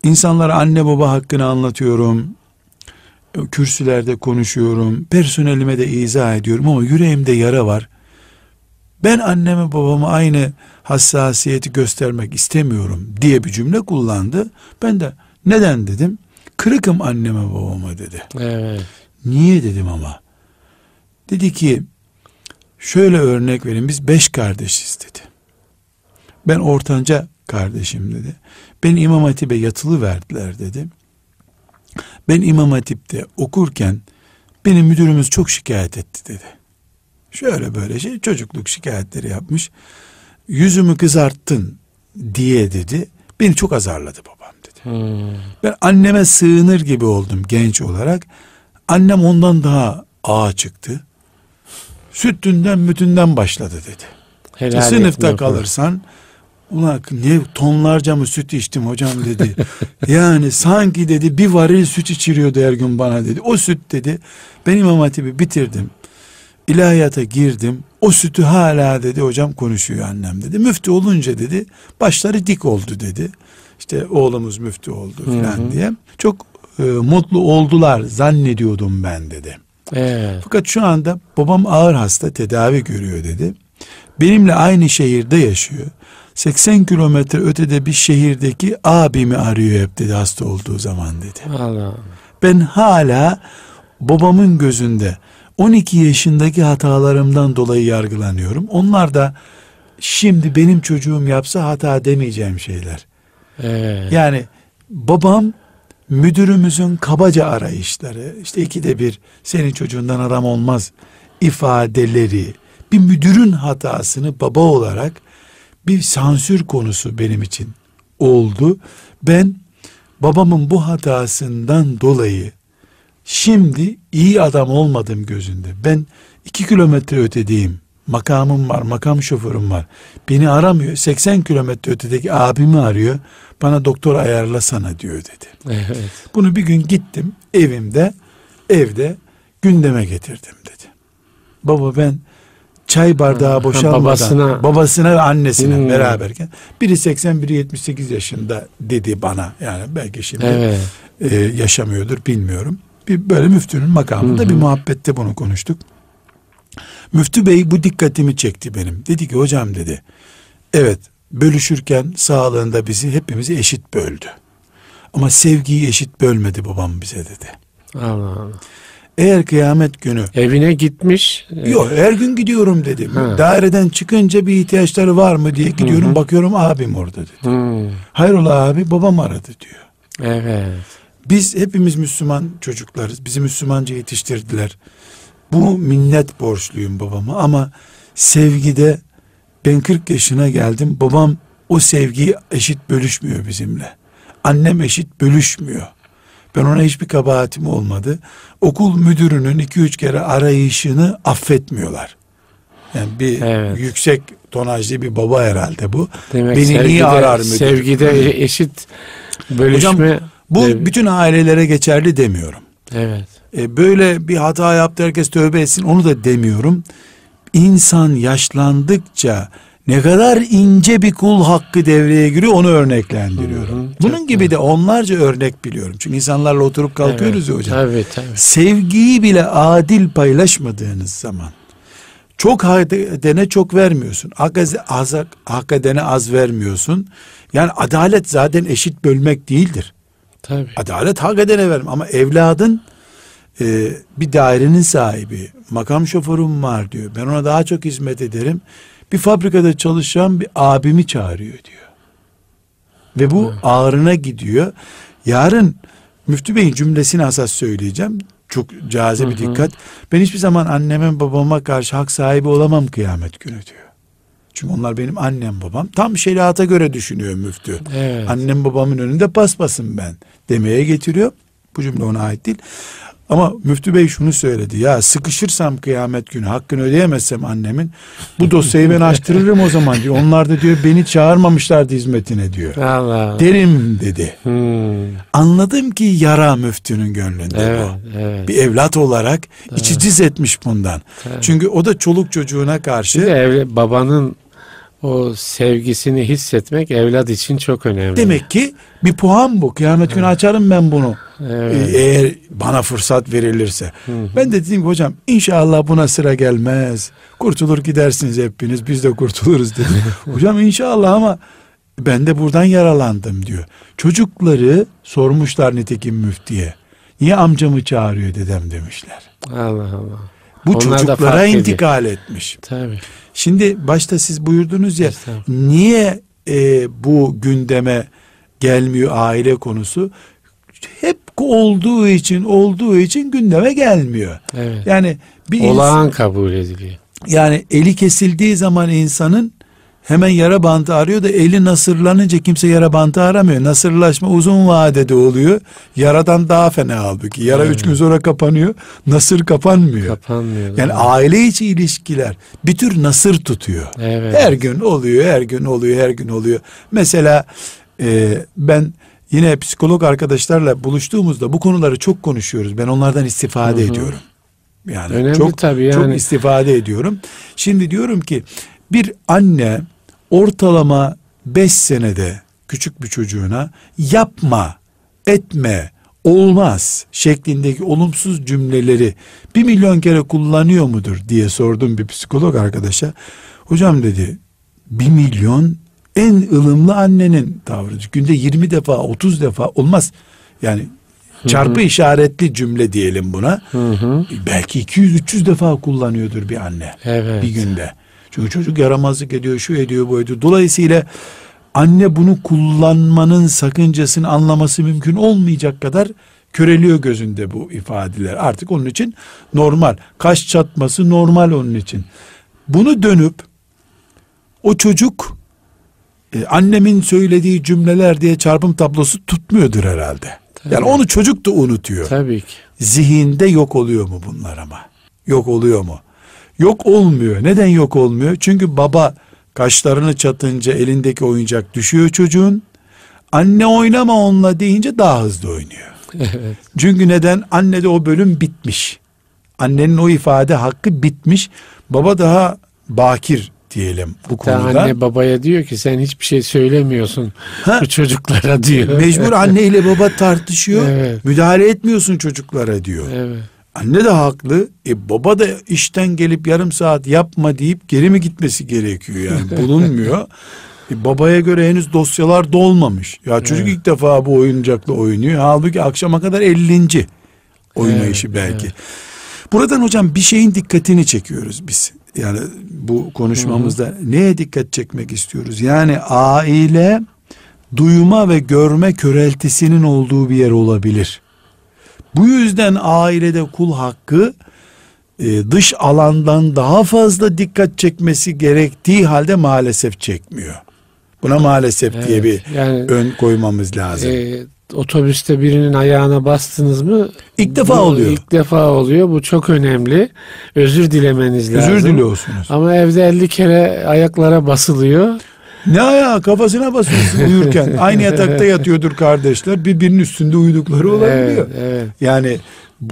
insanlara anne baba hakkını anlatıyorum. Kürsülerde konuşuyorum. Personelime de izah ediyorum ama yüreğimde yara var. Ben anneme babama aynı hassasiyeti göstermek istemiyorum diye bir cümle kullandı. Ben de neden dedim? Kırıkım anneme babama dedi. Evet. Niye dedim ama? Dedi ki Şöyle örnek vereyim biz beş kardeşiz dedi. Ben ortanca kardeşim dedi. Ben İmam Hatip'e yatılı verdiler dedi. Ben İmam Hatip'te okurken benim müdürümüz çok şikayet etti dedi. Şöyle böyle şey çocukluk şikayetleri yapmış. Yüzümü kızarttın diye dedi. Beni çok azarladı babam dedi. Hmm. Ben anneme sığınır gibi oldum genç olarak. Annem ondan daha ağa çıktı sütünden mütünden başladı dedi. Helal Sınıfta kalırsan ulan ne tonlarca mı süt içtim hocam dedi. [laughs] yani sanki dedi bir varil süt içiriyordu her gün bana dedi. O süt dedi ben İmam Hatip'i bitirdim. İlahiyata girdim. O sütü hala dedi hocam konuşuyor annem dedi. Müftü olunca dedi başları dik oldu dedi. İşte oğlumuz müftü oldu filan diye. Çok e, mutlu oldular zannediyordum ben dedi. Evet. Fakat şu anda babam ağır hasta tedavi görüyor dedi. Benimle aynı şehirde yaşıyor. 80 kilometre ötede bir şehirdeki abimi arıyor hep dedi hasta olduğu zaman dedi. Allah. Ben hala babamın gözünde 12 yaşındaki hatalarımdan dolayı yargılanıyorum. Onlar da şimdi benim çocuğum yapsa hata demeyeceğim şeyler. Evet. Yani babam müdürümüzün kabaca arayışları, işte ikide bir senin çocuğundan aram olmaz ifadeleri, bir müdürün hatasını baba olarak bir sansür konusu benim için oldu. Ben babamın bu hatasından dolayı şimdi iyi adam olmadım gözünde. Ben iki kilometre ötedeyim Makamım var, makam şoförüm var. Beni aramıyor. 80 kilometre ötedeki abimi arıyor. Bana doktor ayarlasana diyor dedi. Evet. Bunu bir gün gittim evimde, evde gündeme getirdim dedi. Baba ben çay bardağı boşalmadan babasına- babasına ve annesine Hmm. beraberken biri 80 biri 78 yaşında dedi bana yani belki şimdi Evet. e, yaşamıyordur bilmiyorum. Bir böyle müftünün makamında Hı hı. bir muhabbette bunu konuştuk. Müftü bey bu dikkatimi çekti benim. Dedi ki hocam dedi. Evet bölüşürken sağlığında bizi hepimizi eşit böldü. Ama sevgiyi eşit bölmedi babam bize dedi. Allah Allah. Eğer kıyamet günü Evine gitmiş. e, yok her gün gidiyorum dedim. Ha. Daireden çıkınca bir ihtiyaçları var mı diye gidiyorum Hı hı. bakıyorum abim orada dedi. Hayrola abi babam aradı diyor. Evet. Biz hepimiz Müslüman çocuklarız. Bizi Müslümanca yetiştirdiler. Bu minnet borçluyum babama ama sevgide ben 40 yaşına geldim. Babam o sevgiyi eşit bölüşmüyor bizimle. Annem eşit bölüşmüyor. Ben ona hiçbir kabahatim olmadı. Okul müdürünün iki üç kere arayışını affetmiyorlar. Yani bir Evet. yüksek tonajlı bir baba herhalde bu. Demek Beni sevgide, niye arar müdür? Sevgide eşit bölüşme. Hocam, Bu dev- bütün ailelere geçerli demiyorum. Evet. E, böyle bir hata yaptı herkes tövbe etsin onu da demiyorum. İnsan yaşlandıkça ne kadar ince bir kul hakkı devreye giriyor onu örneklendiriyorum. Hı hı, Bunun gibi de onlarca örnek biliyorum. Çünkü insanlarla oturup kalkıyoruz evet. ya hocam. Tabii tabii. Sevgiyi bile adil paylaşmadığınız zaman çok hak edene çok vermiyorsun. Az, az, hak edene az vermiyorsun. Yani adalet zaten eşit bölmek değildir. Tabii. Adalet hak edene verim ama evladın e, bir dairenin sahibi makam şoförüm var diyor. Ben ona daha çok hizmet ederim. Bir fabrikada çalışan bir abimi çağırıyor diyor. Ve bu Evet. ağrına gidiyor. Yarın Müftü Bey'in cümlesini asas söyleyeceğim. Çok caze bir dikkat. Ben hiçbir zaman anneme babama karşı hak sahibi olamam kıyamet günü diyor. Çünkü onlar benim annem babam. Tam şeriata göre düşünüyor müftü. Evet. Annem babamın önünde paspasım ben demeye getiriyor. Bu cümle ona ait değil. Ama müftü bey şunu söyledi. Ya sıkışırsam kıyamet günü hakkını ödeyemezsem annemin bu dosyayı ben açtırırım o zaman diyor. Onlar da diyor beni çağırmamışlardı hizmetine diyor. Allah. Derim dedi. Hmm. Anladım ki yara müftünün gönlünde Evet, bu. evet. Bir evlat olarak içi cız etmiş bundan. Tabii. Çünkü o da çoluk çocuğuna Bir de karşı evle- babanın o sevgisini hissetmek evlat için çok önemli. demek ki bir puan bu. Kıyamet günü açarım ben bunu. Evet. Ee, eğer bana fırsat verilirse. Ben de dedim ki hocam inşallah buna sıra gelmez. Kurtulur gidersiniz hepiniz biz de kurtuluruz dedim. [laughs] hocam inşallah ama ben de buradan yaralandım diyor. Çocukları sormuşlar nitekim müftiye. Niye amcamı çağırıyor dedem demişler. Allah Allah. Bu Onlar çocuklara ediyor. intikal etmiş. Tabii. Şimdi başta siz buyurdunuz ya niye e, bu gündeme gelmiyor aile konusu? Hep olduğu için olduğu için gündeme gelmiyor. Evet. Yani bir Olağan kabul ediliyor. yani eli kesildiği zaman insanın hemen yara bandı arıyor da eli nasırlanınca kimse yara bandı aramıyor. Nasırlaşma uzun vadede oluyor. Yaradan daha fena halbuki. Yara üç gün sonra kapanıyor. Nasır kapanmıyor. Kapanmıyor. Yani aile içi ilişkiler bir tür nasır tutuyor. Evet. Her gün oluyor, her gün oluyor, her gün oluyor. Mesela e, ben yine psikolog arkadaşlarla buluştuğumuzda bu konuları çok konuşuyoruz. Ben onlardan istifade Hı hı. ediyorum. Yani Önemli çok tabii çok yani. istifade ediyorum. Şimdi diyorum ki bir anne ortalama 5 senede küçük bir çocuğuna yapma, etme, olmaz şeklindeki olumsuz cümleleri bir milyon kere kullanıyor mudur diye sordum bir psikolog arkadaşa. Hocam dedi bir milyon en ılımlı annenin tavrı. Günde 20 defa 30 defa olmaz. Yani çarpı işaretli cümle diyelim buna. Hı hı. Belki 200-300 defa kullanıyordur bir anne Evet. bir günde. Çünkü çocuk yaramazlık ediyor, şu ediyor, bu ediyor. Dolayısıyla anne bunu kullanmanın sakıncasını anlaması mümkün olmayacak kadar köreliyor gözünde bu ifadeler. Artık onun için normal. Kaş çatması normal onun için. Bunu dönüp o çocuk e, annemin söylediği cümleler diye çarpım tablosu tutmuyordur herhalde. Yani Tabii. onu çocuk da unutuyor. Tabii ki. Zihinde yok oluyor mu bunlar ama? Yok oluyor mu? Yok olmuyor. Neden yok olmuyor? Çünkü baba kaşlarını çatınca elindeki oyuncak düşüyor çocuğun. Anne oynama onunla deyince daha hızlı oynuyor. Evet. Çünkü neden? Annede o bölüm bitmiş. Annenin o ifade hakkı bitmiş. Baba daha bakir diyelim bu Hatta konuda. anne babaya diyor ki sen hiçbir şey söylemiyorsun Ha. bu çocuklara diyor. Mecbur anne ile baba tartışıyor. Evet. Müdahale etmiyorsun çocuklara diyor. Evet. Anne de haklı. E baba da işten gelip yarım saat yapma deyip geri mi gitmesi gerekiyor yani [laughs] bulunmuyor. E babaya göre henüz dosyalar dolmamış. Ya çocuk Evet. ilk defa bu oyuncakla oynuyor. Halbuki akşama kadar 50. oynayışı Evet, belki. evet. Buradan hocam bir şeyin dikkatini çekiyoruz biz. Yani bu konuşmamızda neye dikkat çekmek istiyoruz? Yani aile duyma ve görme köreltisinin olduğu bir yer olabilir. Bu yüzden ailede kul hakkı e, dış alandan daha fazla dikkat çekmesi gerektiği halde maalesef çekmiyor. Buna maalesef diye bir yani ön koymamız lazım. e, otobüste birinin ayağına bastınız mı? İlk defa bu oluyor. İlk defa oluyor. Bu çok önemli. Özür dilemeniz lazım. Özür diliyorsunuz. Ama evde 50 kere ayaklara basılıyor. Ne ayağı kafasına basıyorsun [laughs] uyurken. Aynı yatakta yatıyordur kardeşler. Birbirinin üstünde uyudukları olabiliyor. Evet, evet. Yani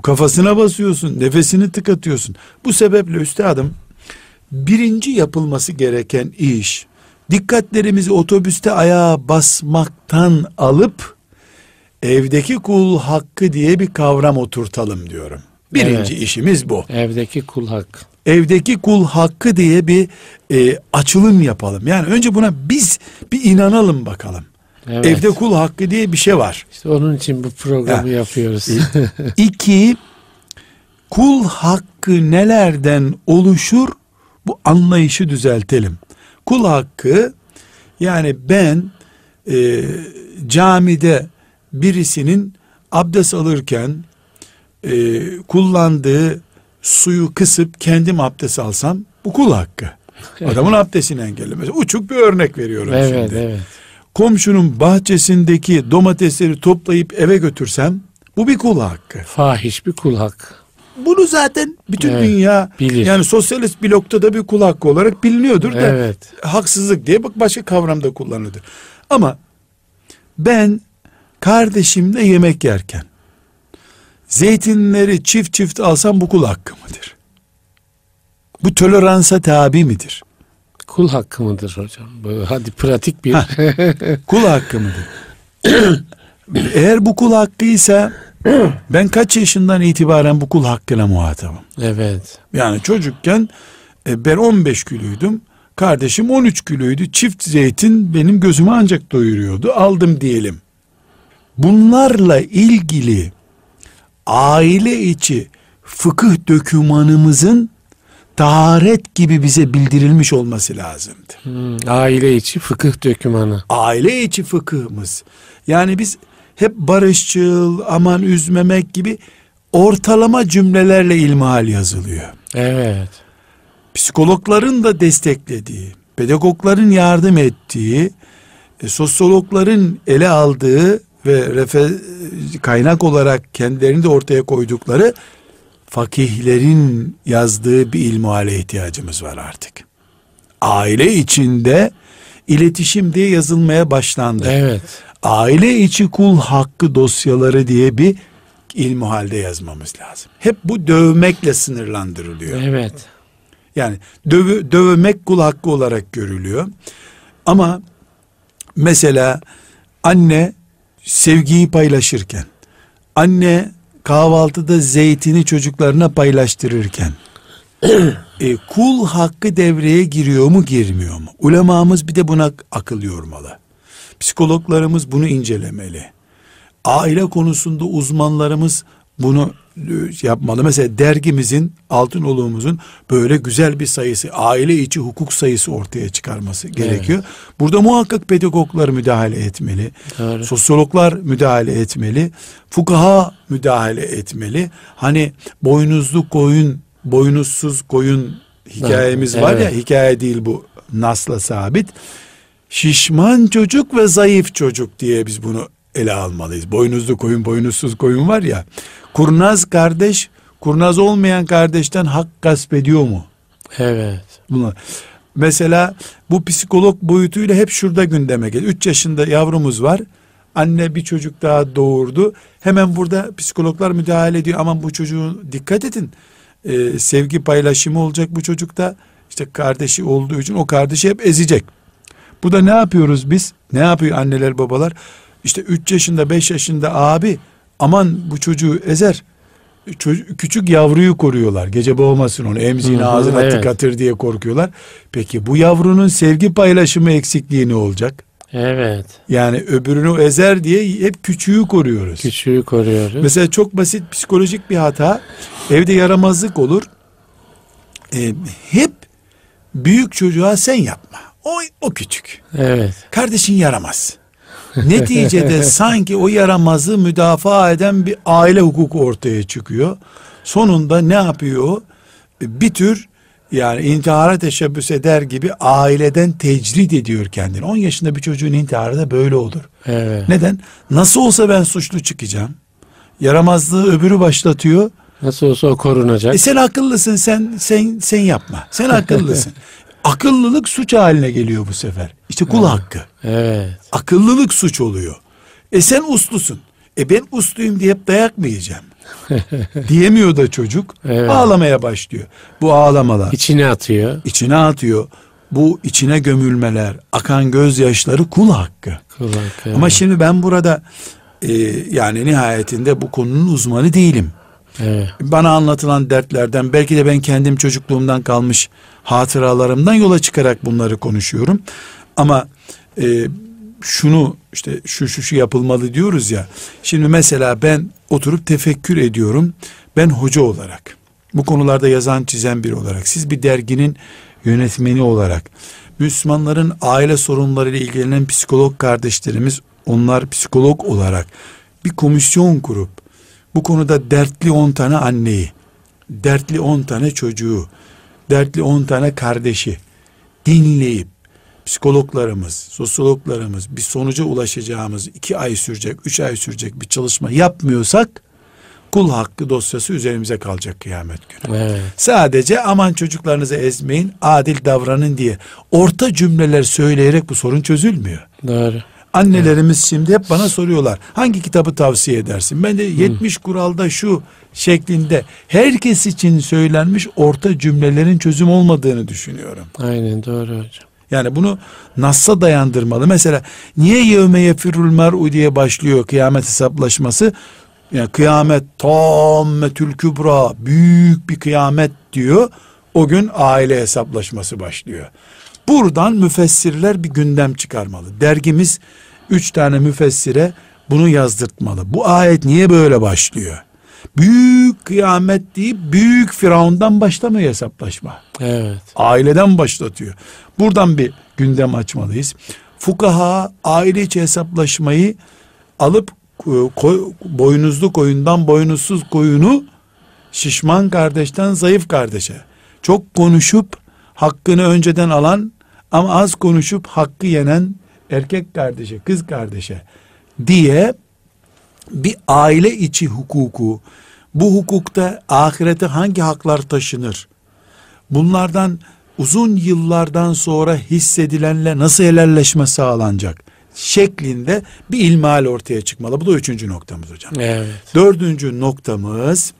kafasına basıyorsun, nefesini tıkatıyorsun. Bu sebeple üstadım birinci yapılması gereken iş dikkatlerimizi otobüste ayağa basmaktan alıp evdeki kul hakkı diye bir kavram oturtalım diyorum. Birinci Evet. işimiz bu. Evdeki kul hakkı. Evdeki kul hakkı diye bir e, açılım yapalım. Yani önce buna biz bir inanalım bakalım. Evet. Evde kul hakkı diye bir şey var. İşte onun için bu programı Ya. yapıyoruz. İki, kul hakkı nelerden oluşur? Bu anlayışı düzeltelim. Kul hakkı yani ben e, camide birisinin abdest alırken e, kullandığı suyu kısıp kendim abdest alsam bu kul hakkı. Adamın abdestini engellemez. Uçuk bir örnek veriyorum evet, şimdi. evet. Komşunun bahçesindeki domatesleri toplayıp eve götürsem bu bir kul hakkı. Fahiş bir kul hakkı. Bunu zaten bütün Evet, dünya bilir. yani sosyalist blokta da bir kul hakkı olarak biliniyordur da Evet. haksızlık diye bak başka kavramda kullanılır. Ama ben kardeşimle yemek yerken zeytinleri çift çift alsam bu kul hakkı mıdır? Bu toleransa tabi midir? Kul hakkı mıdır hocam? Bu, hadi pratik bir. Kul hakkı mıdır? [coughs] Eğer bu kul hakkıysa ben kaç yaşından itibaren bu kul hakkına muhatabım? evet. Yani çocukken e, ben 15 kiloydum. Kardeşim 13 kiloydu. Çift zeytin benim gözümü ancak doyuruyordu. Aldım diyelim. Bunlarla ilgili aile içi fıkıh dökümanımızın taharet gibi bize bildirilmiş olması lazımdı. Hmm, aile içi fıkıh dökümanı. Aile içi fıkıhımız. Yani biz hep barışçıl, aman üzmemek gibi ortalama cümlelerle ilmihal yazılıyor. Evet. psikologların da desteklediği, pedagogların yardım ettiği, e, sosyologların ele aldığı ve refe, kaynak olarak kendilerini de ortaya koydukları fakihlerin yazdığı bir ilmuhale ihtiyacımız var artık. Aile içinde iletişim diye yazılmaya başlandı. Evet. Aile içi kul hakkı dosyaları diye bir ilmuhalde yazmamız lazım. Hep bu dövmekle sınırlandırılıyor. Evet. Yani dövü, dövmek kul hakkı olarak görülüyor. Ama mesela anne sevgiyi paylaşırken, anne kahvaltıda zeytini çocuklarına paylaştırırken, e, kul hakkı devreye giriyor mu girmiyor mu? Ulemamız bir de buna akıl yormalı. Psikologlarımız bunu incelemeli. Aile konusunda uzmanlarımız bunu yapmalı. Mesela dergimizin, Altınoluğumuzun böyle güzel bir sayısı, aile içi hukuk sayısı ortaya çıkarması gerekiyor. Burada muhakkak pedagoglar müdahale etmeli. Doğru. Sosyologlar müdahale etmeli. Fukaha müdahale etmeli. Hani boynuzlu koyun, boynuzsuz koyun hikayemiz var ya, Evet. hikaye değil bu nasla sabit. Şişman çocuk ve zayıf çocuk diye biz bunu ele almalıyız. Boynuzlu koyun, boynuzsuz koyun var ya. Kurnaz kardeş, kurnaz olmayan kardeşten hak gasp ediyor mu? Evet. Bunlar. Mesela bu psikolog boyutuyla hep şurada gündeme geliyor. 3 yaşında yavrumuz var. Anne bir çocuk daha doğurdu. Hemen burada psikologlar müdahale ediyor. Aman bu çocuğu dikkat edin. Ee, sevgi paylaşımı olacak bu çocukta. İşte kardeşi olduğu için o kardeşi hep ezecek. Bu da ne yapıyoruz biz? Ne yapıyor anneler babalar? İşte 3 yaşında 5 yaşında abi aman bu çocuğu ezer. Çocuk, küçük yavruyu koruyorlar. Gece boğmasın onu. Emziğini ağzına evet. tıkatır diye korkuyorlar. Peki bu yavrunun sevgi paylaşımı eksikliği ne olacak? Evet. Yani öbürünü ezer diye hep küçüğü koruyoruz. Küçüğü koruyoruz. Mesela çok basit psikolojik bir hata. Evde yaramazlık olur. Ee, hep büyük çocuğa sen yapma. O, o küçük. Evet. Kardeşin yaramaz. Neticede [laughs] sanki o yaramazı müdafaa eden bir aile hukuku ortaya çıkıyor. Sonunda ne yapıyor? Bir tür yani intihara teşebbüs eder gibi aileden tecrit ediyor kendini. 10 yaşında bir çocuğun intiharı da böyle olur. Evet. Neden? Nasıl olsa ben suçlu çıkacağım. Yaramazlığı öbürü başlatıyor. Nasıl olsa o korunacak. E sen akıllısın sen sen sen yapma. Sen akıllısın. [laughs] Akıllılık suç haline geliyor bu sefer. İşte kul hakkı. Evet. Akıllılık suç oluyor. E sen uslusun. E ben usluyum diye hep dayak mı yiyeceğim? [laughs] Diyemiyor da çocuk. Evet. Ağlamaya başlıyor. Bu ağlamalar İçine atıyor. içine atıyor. Bu içine gömülmeler, akan gözyaşları kul hakkı. Kulak. Ama şimdi ben burada e, yani nihayetinde bu konunun uzmanı değilim. Evet. Bana anlatılan dertlerden belki de ben kendim çocukluğumdan kalmış hatıralarımdan yola çıkarak bunları konuşuyorum. Ama e, şunu işte şu şu şu yapılmalı diyoruz ya. Şimdi mesela ben oturup tefekkür ediyorum. Ben hoca olarak bu konularda yazan çizen biri olarak siz bir derginin yönetmeni olarak Müslümanların aile sorunlarıyla ilgilenen psikolog kardeşlerimiz onlar psikolog olarak bir komisyon kurup bu konuda dertli 10 tane anneyi, dertli 10 tane çocuğu, dertli 10 tane kardeşi dinleyip psikologlarımız, sosyologlarımız bir sonuca ulaşacağımız iki ay sürecek, üç ay sürecek bir çalışma yapmıyorsak kul hakkı dosyası üzerimize kalacak kıyamet günü. Evet. Sadece aman çocuklarınızı ezmeyin, adil davranın diye orta cümleler söyleyerek bu sorun çözülmüyor. Doğru. Annelerimiz şimdi hep bana soruyorlar. Hangi kitabı tavsiye edersin? Ben de 70 kuralda şu şeklinde herkes için söylenmiş orta cümlelerin çözüm olmadığını düşünüyorum. Aynen doğru hocam. Yani bunu Nas'a dayandırmalı. Mesela niye yevmeye firul mer'u diye başlıyor kıyamet hesaplaşması? Yani kıyamet tammetül kübra büyük bir kıyamet diyor. O gün aile hesaplaşması başlıyor. Buradan müfessirler bir gündem çıkarmalı. Dergimiz üç tane müfessire bunu yazdırtmalı. Bu ayet niye böyle başlıyor? Büyük kıyamet deyip büyük firavundan başlamıyor hesaplaşma Evet. aileden başlatıyor. Buradan bir gündem açmalıyız. Fukaha aile içi hesaplaşmayı alıp e, koy- boynuzlu koyundan boynuzsuz koyunu şişman kardeşten zayıf kardeşe çok konuşup hakkını önceden alan ama az konuşup hakkı yenen erkek kardeşe kız kardeşe diye bir aile içi hukuku bu hukukta ahirete hangi haklar taşınır bunlardan uzun yıllardan sonra hissedilenle nasıl helalleşme sağlanacak şeklinde bir ilmihal ortaya çıkmalı. Bu da üçüncü noktamız hocam. Evet. Dördüncü noktamız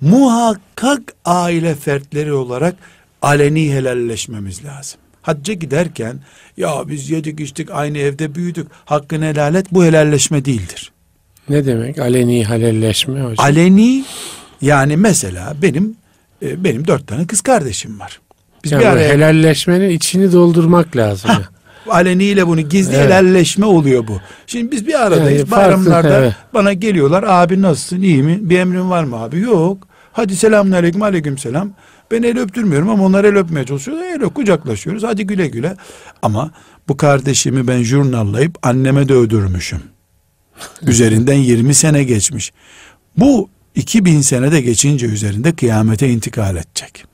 muhakkak aile fertleri olarak aleni helalleşmemiz lazım. Hacca giderken ya biz yedik içtik aynı evde büyüdük hakkını helal et bu helalleşme değildir. Ne demek? Aleni halelleşme hocam. Aleni yani mesela benim e, benim dört tane kız kardeşim var. Biz yani bir araya helalleşmenin içini doldurmak lazım. Hah, [laughs] aleniyle bunu gizli Evet. helalleşme oluyor bu. Şimdi biz bir aradayız. Yani farklı, Bayramlarda evet. bana geliyorlar. Abi nasılsın? iyi mi? Bir emrin var mı abi? Yok. Hadi selamun aleyküm selam. Ben el öptürmüyorum ama onlar el öpmeye çalışıyorlar. El öp, kucaklaşıyoruz. Hadi güle güle. Ama bu kardeşimi ben jurnallayıp anneme de öldürmüşüm. [laughs] Üzerinden 20 sene geçmiş. Bu 2000 senede geçince üzerinde kıyamete intikal edecek.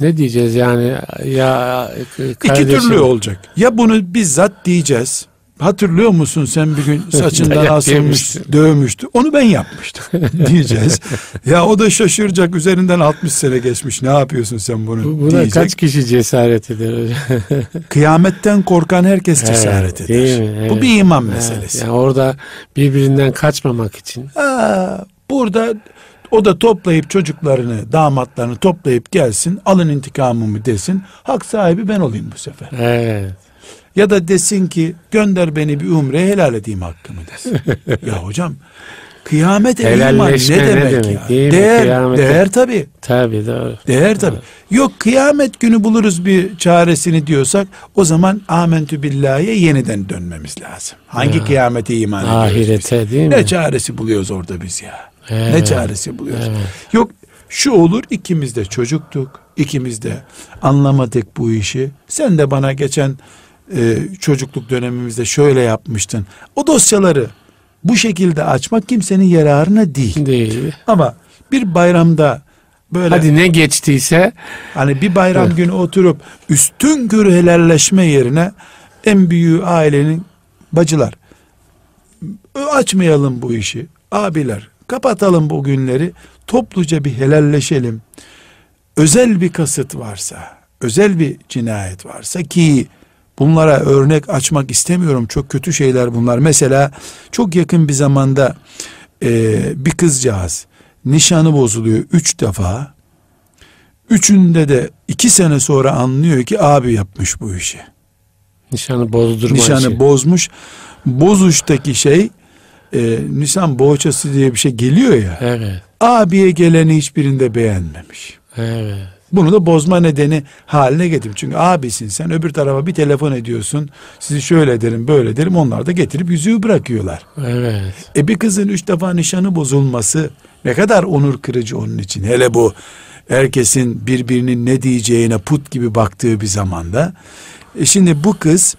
Ne diyeceğiz yani ya İki kardeşim, türlü olacak. Ya bunu bizzat diyeceğiz. Hatırlıyor musun sen bir gün [laughs] saçından asılmış dövmüştü. Onu ben yapmıştım [laughs] diyeceğiz. ya o da şaşıracak üzerinden 60 sene geçmiş ne yapıyorsun sen bunu Bu- Buna diyecek. kaç kişi cesaret eder hocam? [laughs] Kıyametten korkan herkes cesaret Evet, eder. mi? Bu Evet. bir iman Evet, meselesi. yani orada birbirinden kaçmamak için. Aa, burada o da toplayıp çocuklarını, damatlarını toplayıp gelsin, alın intikamımı desin. Hak sahibi ben olayım bu sefer. Evet. Ya da desin ki gönder beni bir umreye helal edeyim hakkımı desin. [laughs] ya hocam kıyamet iman ne Helalleşme ne demek, demek, ya? değil? Değer, Kıyamete- değer tabi. Tabii doğru. Değer tabi. Yok kıyamet günü buluruz bir çaresini diyorsak o zaman amentü billahi'ye yeniden dönmemiz lazım. Hangi Ya. kıyamete iman ediyoruz biz? Ahirete değil mi? Ne çaresi buluyoruz orada biz ya? Ne Evet. çaresi buluyoruz? Evet. Yok şu olur ikimiz de çocuktuk. ikimiz de anlamadık bu işi. Sen de bana geçen e, çocukluk dönemimizde şöyle yapmıştın. O dosyaları bu şekilde açmak kimsenin yararına değil. Değil. Ama bir bayramda böyle Hadi ne geçtiyse hani bir bayram Evet. günü oturup üstün körü helalleşme yerine en büyüğü ailenin bacılar açmayalım bu işi. Abiler kapatalım bu günleri. Topluca bir helalleşelim. Özel bir kasıt varsa, özel bir cinayet varsa ki bunlara örnek açmak istemiyorum. Çok kötü şeyler bunlar. Mesela çok yakın bir zamanda e, bir kızcağız nişanı bozuluyor üç defa. Üçünde de iki sene sonra anlıyor ki abi yapmış bu işi. nişanı bozdurma Nişanı işi. bozmuş. Bozuştaki şey e, nişan boğaçası diye bir şey geliyor ya. Evet. Abiye geleni hiçbirinde beğenmemiş. Evet. Bunu da bozma nedeni haline getirmiş. Çünkü abisin sen öbür tarafa bir telefon ediyorsun. Sizi şöyle derim böyle derim onlar da getirip yüzüğü bırakıyorlar. Evet. E bir kızın üç defa nişanı bozulması ne kadar onur kırıcı onun için. Hele bu herkesin birbirinin ne diyeceğine put gibi baktığı bir zamanda. E şimdi bu kız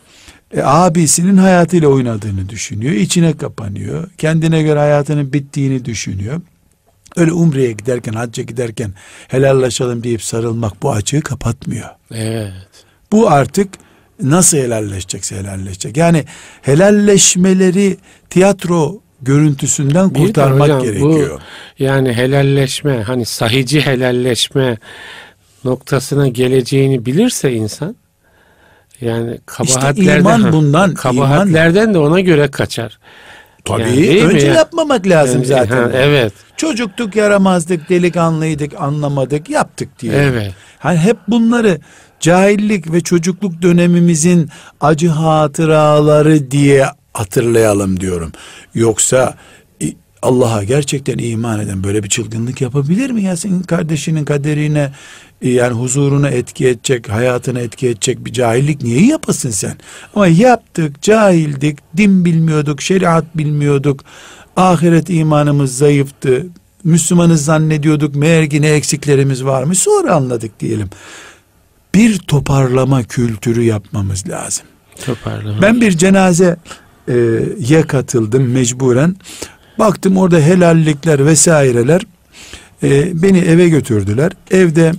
e, abisinin hayatıyla oynadığını düşünüyor. içine kapanıyor. Kendine göre hayatının bittiğini düşünüyor. Öyle umreye giderken, hacca giderken helallaşalım deyip sarılmak bu açığı kapatmıyor. Evet. Bu artık nasıl helalleşecekse helalleşecek. Yani helalleşmeleri tiyatro görüntüsünden Bir de kurtarmak hocam bu gerekiyor. yani helalleşme hani sahici helalleşme noktasına geleceğini bilirse insan yani kabahatlerden iman bundan, kabahatlerden de ona göre kaçar. Tabii Yani mi önce ya? yapmamak lazım Yani, zaten. ha, evet. Çocuktuk, yaramazdık, delikanlıydık, anlamadık, yaptık diye. Evet. Hani hep bunları cahillik ve çocukluk dönemimizin acı hatıraları diye hatırlayalım diyorum. Yoksa Allah'a gerçekten iman eden böyle bir çılgınlık yapabilir mi ya senin kardeşinin kaderine yani huzuruna etki edecek, hayatına etki edecek bir cahillik niye yapasın sen? Ama yaptık, cahildik, din bilmiyorduk, şeriat bilmiyorduk, ahiret imanımız zayıftı, Müslümanız zannediyorduk, meğer ki ne eksiklerimiz varmış, sonra anladık diyelim. Bir toparlama kültürü yapmamız lazım. Toparlama. Ben bir cenaze e, ye katıldım mecburen. Baktım orada helallikler vesaireler. E, beni eve götürdüler. Evde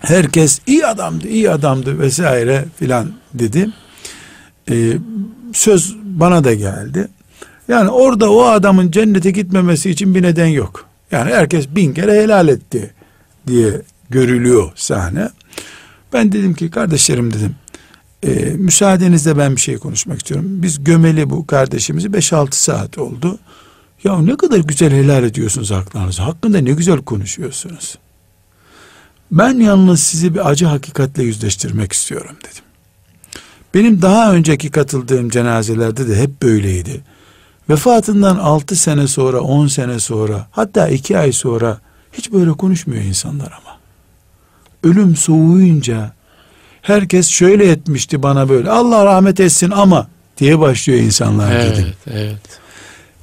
herkes iyi adamdı, iyi adamdı vesaire filan dedi. E, söz bana da geldi. Yani orada o adamın cennete gitmemesi için bir neden yok. Yani herkes bin kere helal etti diye görülüyor sahne. Ben dedim ki kardeşlerim dedim e, müsaadenizle ben bir şey konuşmak istiyorum. Biz gömeli bu kardeşimizi 5-6 saat oldu. Ya ne kadar güzel helal ediyorsunuz haklarınızı. Hakkında ne güzel konuşuyorsunuz. Ben yalnız sizi bir acı hakikatle yüzleştirmek istiyorum dedim. Benim daha önceki katıldığım cenazelerde de hep böyleydi. Vefatından 6 sene sonra, 10 sene sonra, hatta 2 ay sonra hiç böyle konuşmuyor insanlar ama. Ölüm soğuyunca herkes şöyle etmişti bana böyle. Allah rahmet etsin ama diye başlıyor insanlar dedim. Evet, evet.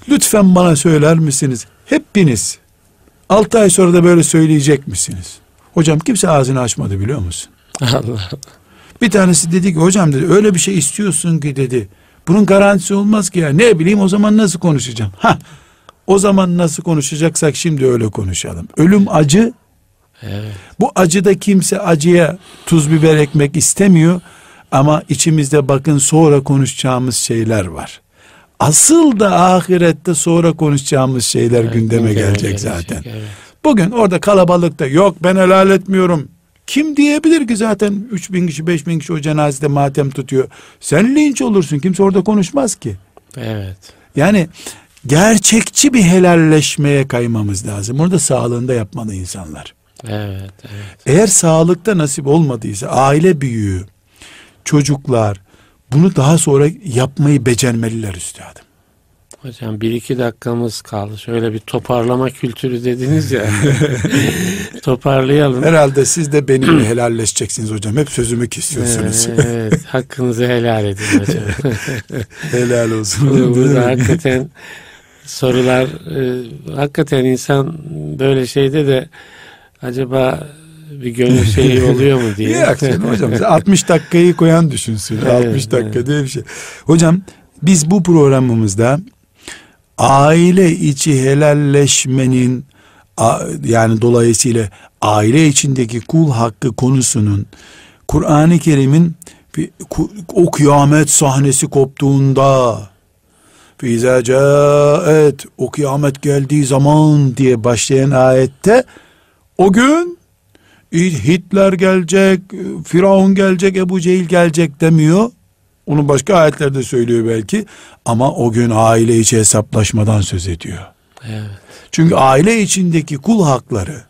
Lütfen bana söyler misiniz? Hepiniz 6 ay sonra da böyle söyleyecek misiniz? Hocam kimse ağzını açmadı biliyor musun? [laughs] Allah. Bir tanesi dedi ki hocam dedi öyle bir şey istiyorsun ki dedi. Bunun garantisi olmaz ki ya. Ne bileyim o zaman nasıl konuşacağım? [laughs] Ha. O zaman nasıl konuşacaksak şimdi öyle konuşalım. Ölüm acı. Evet. Bu acıda kimse acıya tuz biber ekmek istemiyor. Ama içimizde bakın sonra konuşacağımız şeyler var. Asıl da ahirette sonra konuşacağımız şeyler Evet, gündeme gündeme gelecek, gelecek, zaten. evet. Bugün orada kalabalıkta yok ben helal etmiyorum. Kim diyebilir ki zaten 3 bin kişi 5 bin kişi o cenazede matem tutuyor. Sen linç olursun kimse orada konuşmaz ki. Evet. Yani gerçekçi bir helalleşmeye kaymamız lazım. Bunu da sağlığında yapmalı insanlar. Evet, evet. Eğer sağlıkta nasip olmadıysa aile büyüğü, çocuklar bunu daha sonra yapmayı becermeliler üstadım. Hocam bir iki dakikamız kaldı. Şöyle bir toparlama kültürü dediniz ya. [laughs] Toparlayalım. Herhalde siz de benimle [clears throat] helalleşeceksiniz hocam. Hep sözümü kesiyorsunuz. Evet, [laughs] hakkınızı helal edin hocam. [laughs] Helal olsun. Bu- Burada hakikaten sorular e, hakikaten insan böyle şeyde de acaba bir gönül şeyi oluyor mu diye. Yok canım hocam. 60 dakikayı koyan düşünsün. Evet, 60 dakika evet. diye bir şey. Hocam biz bu programımızda aile içi helalleşmenin yani dolayısıyla aile içindeki kul hakkı konusunun Kur'an-ı Kerim'in o kıyamet sahnesi koptuğunda Fiza caet o kıyamet geldiği zaman diye başlayan ayette o gün Hitler gelecek, Firavun gelecek, Ebu Cehil gelecek demiyor. Onu başka ayetlerde söylüyor belki. Ama o gün aile içi hesaplaşmadan söz ediyor. Evet. Çünkü aile içindeki kul hakları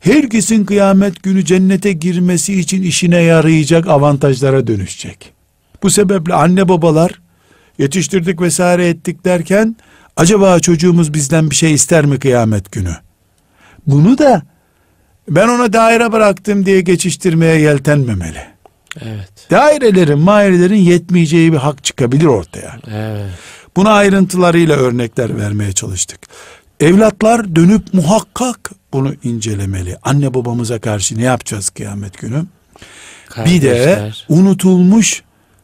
herkesin kıyamet günü cennete girmesi için işine yarayacak avantajlara dönüşecek. Bu sebeple anne babalar yetiştirdik vesaire ettik derken acaba çocuğumuz bizden bir şey ister mi kıyamet günü? Bunu da ben ona daire bıraktım diye geçiştirmeye yeltenmemeli. Evet. Dairelerin, mairelerin yetmeyeceği bir hak çıkabilir ortaya. Evet. Buna ayrıntılarıyla örnekler vermeye çalıştık. Evlatlar dönüp muhakkak bunu incelemeli. Anne babamıza karşı ne yapacağız kıyamet günü? Bir de Kardeşler. unutulmuş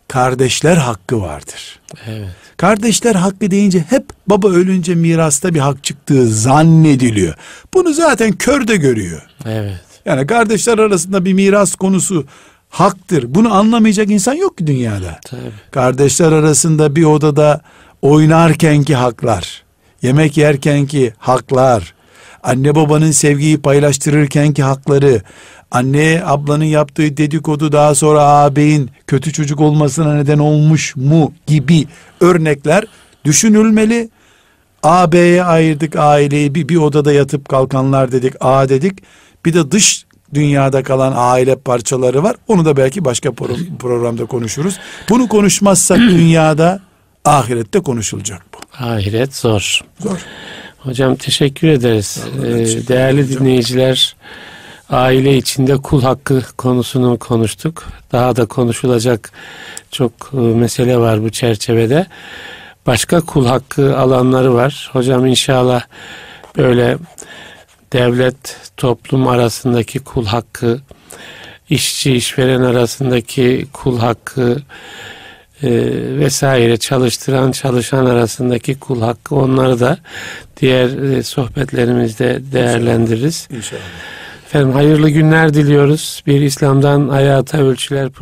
kardeşler hakkı vardır. Evet. Kardeşler hakkı deyince hep baba ölünce mirasta bir hak çıktığı zannediliyor. Bunu zaten kör de görüyor. Evet. Yani kardeşler arasında bir miras konusu haktır. Bunu anlamayacak insan yok ki dünyada. Tabii. Kardeşler arasında bir odada oynarkenki haklar, yemek yerkenki haklar, anne babanın sevgiyi paylaştırırkenki hakları, anne ablanın yaptığı dedikodu daha sonra ağabeyin kötü çocuk olmasına neden olmuş mu gibi örnekler düşünülmeli. A, B'ye ayırdık aileyi bir, bir odada yatıp kalkanlar dedik A dedik. Bir de dış dünyada kalan aile parçaları var. Onu da belki başka pro- programda konuşuruz. Bunu konuşmazsak [clears throat] dünyada ahirette konuşulacak bu. Ahiret zor. Zor. Hocam teşekkür ederiz. Ee, değerli ederim. dinleyiciler aile içinde kul hakkı konusunu konuştuk. Daha da konuşulacak çok e, mesele var bu çerçevede. Başka kul hakkı alanları var. Hocam inşallah böyle devlet toplum arasındaki kul hakkı, işçi işveren arasındaki kul hakkı e, vesaire çalıştıran çalışan arasındaki kul hakkı onları da diğer e, sohbetlerimizde değerlendiririz. İnşallah. Efendim hayırlı günler diliyoruz. Bir İslam'dan Hayata Ölçüler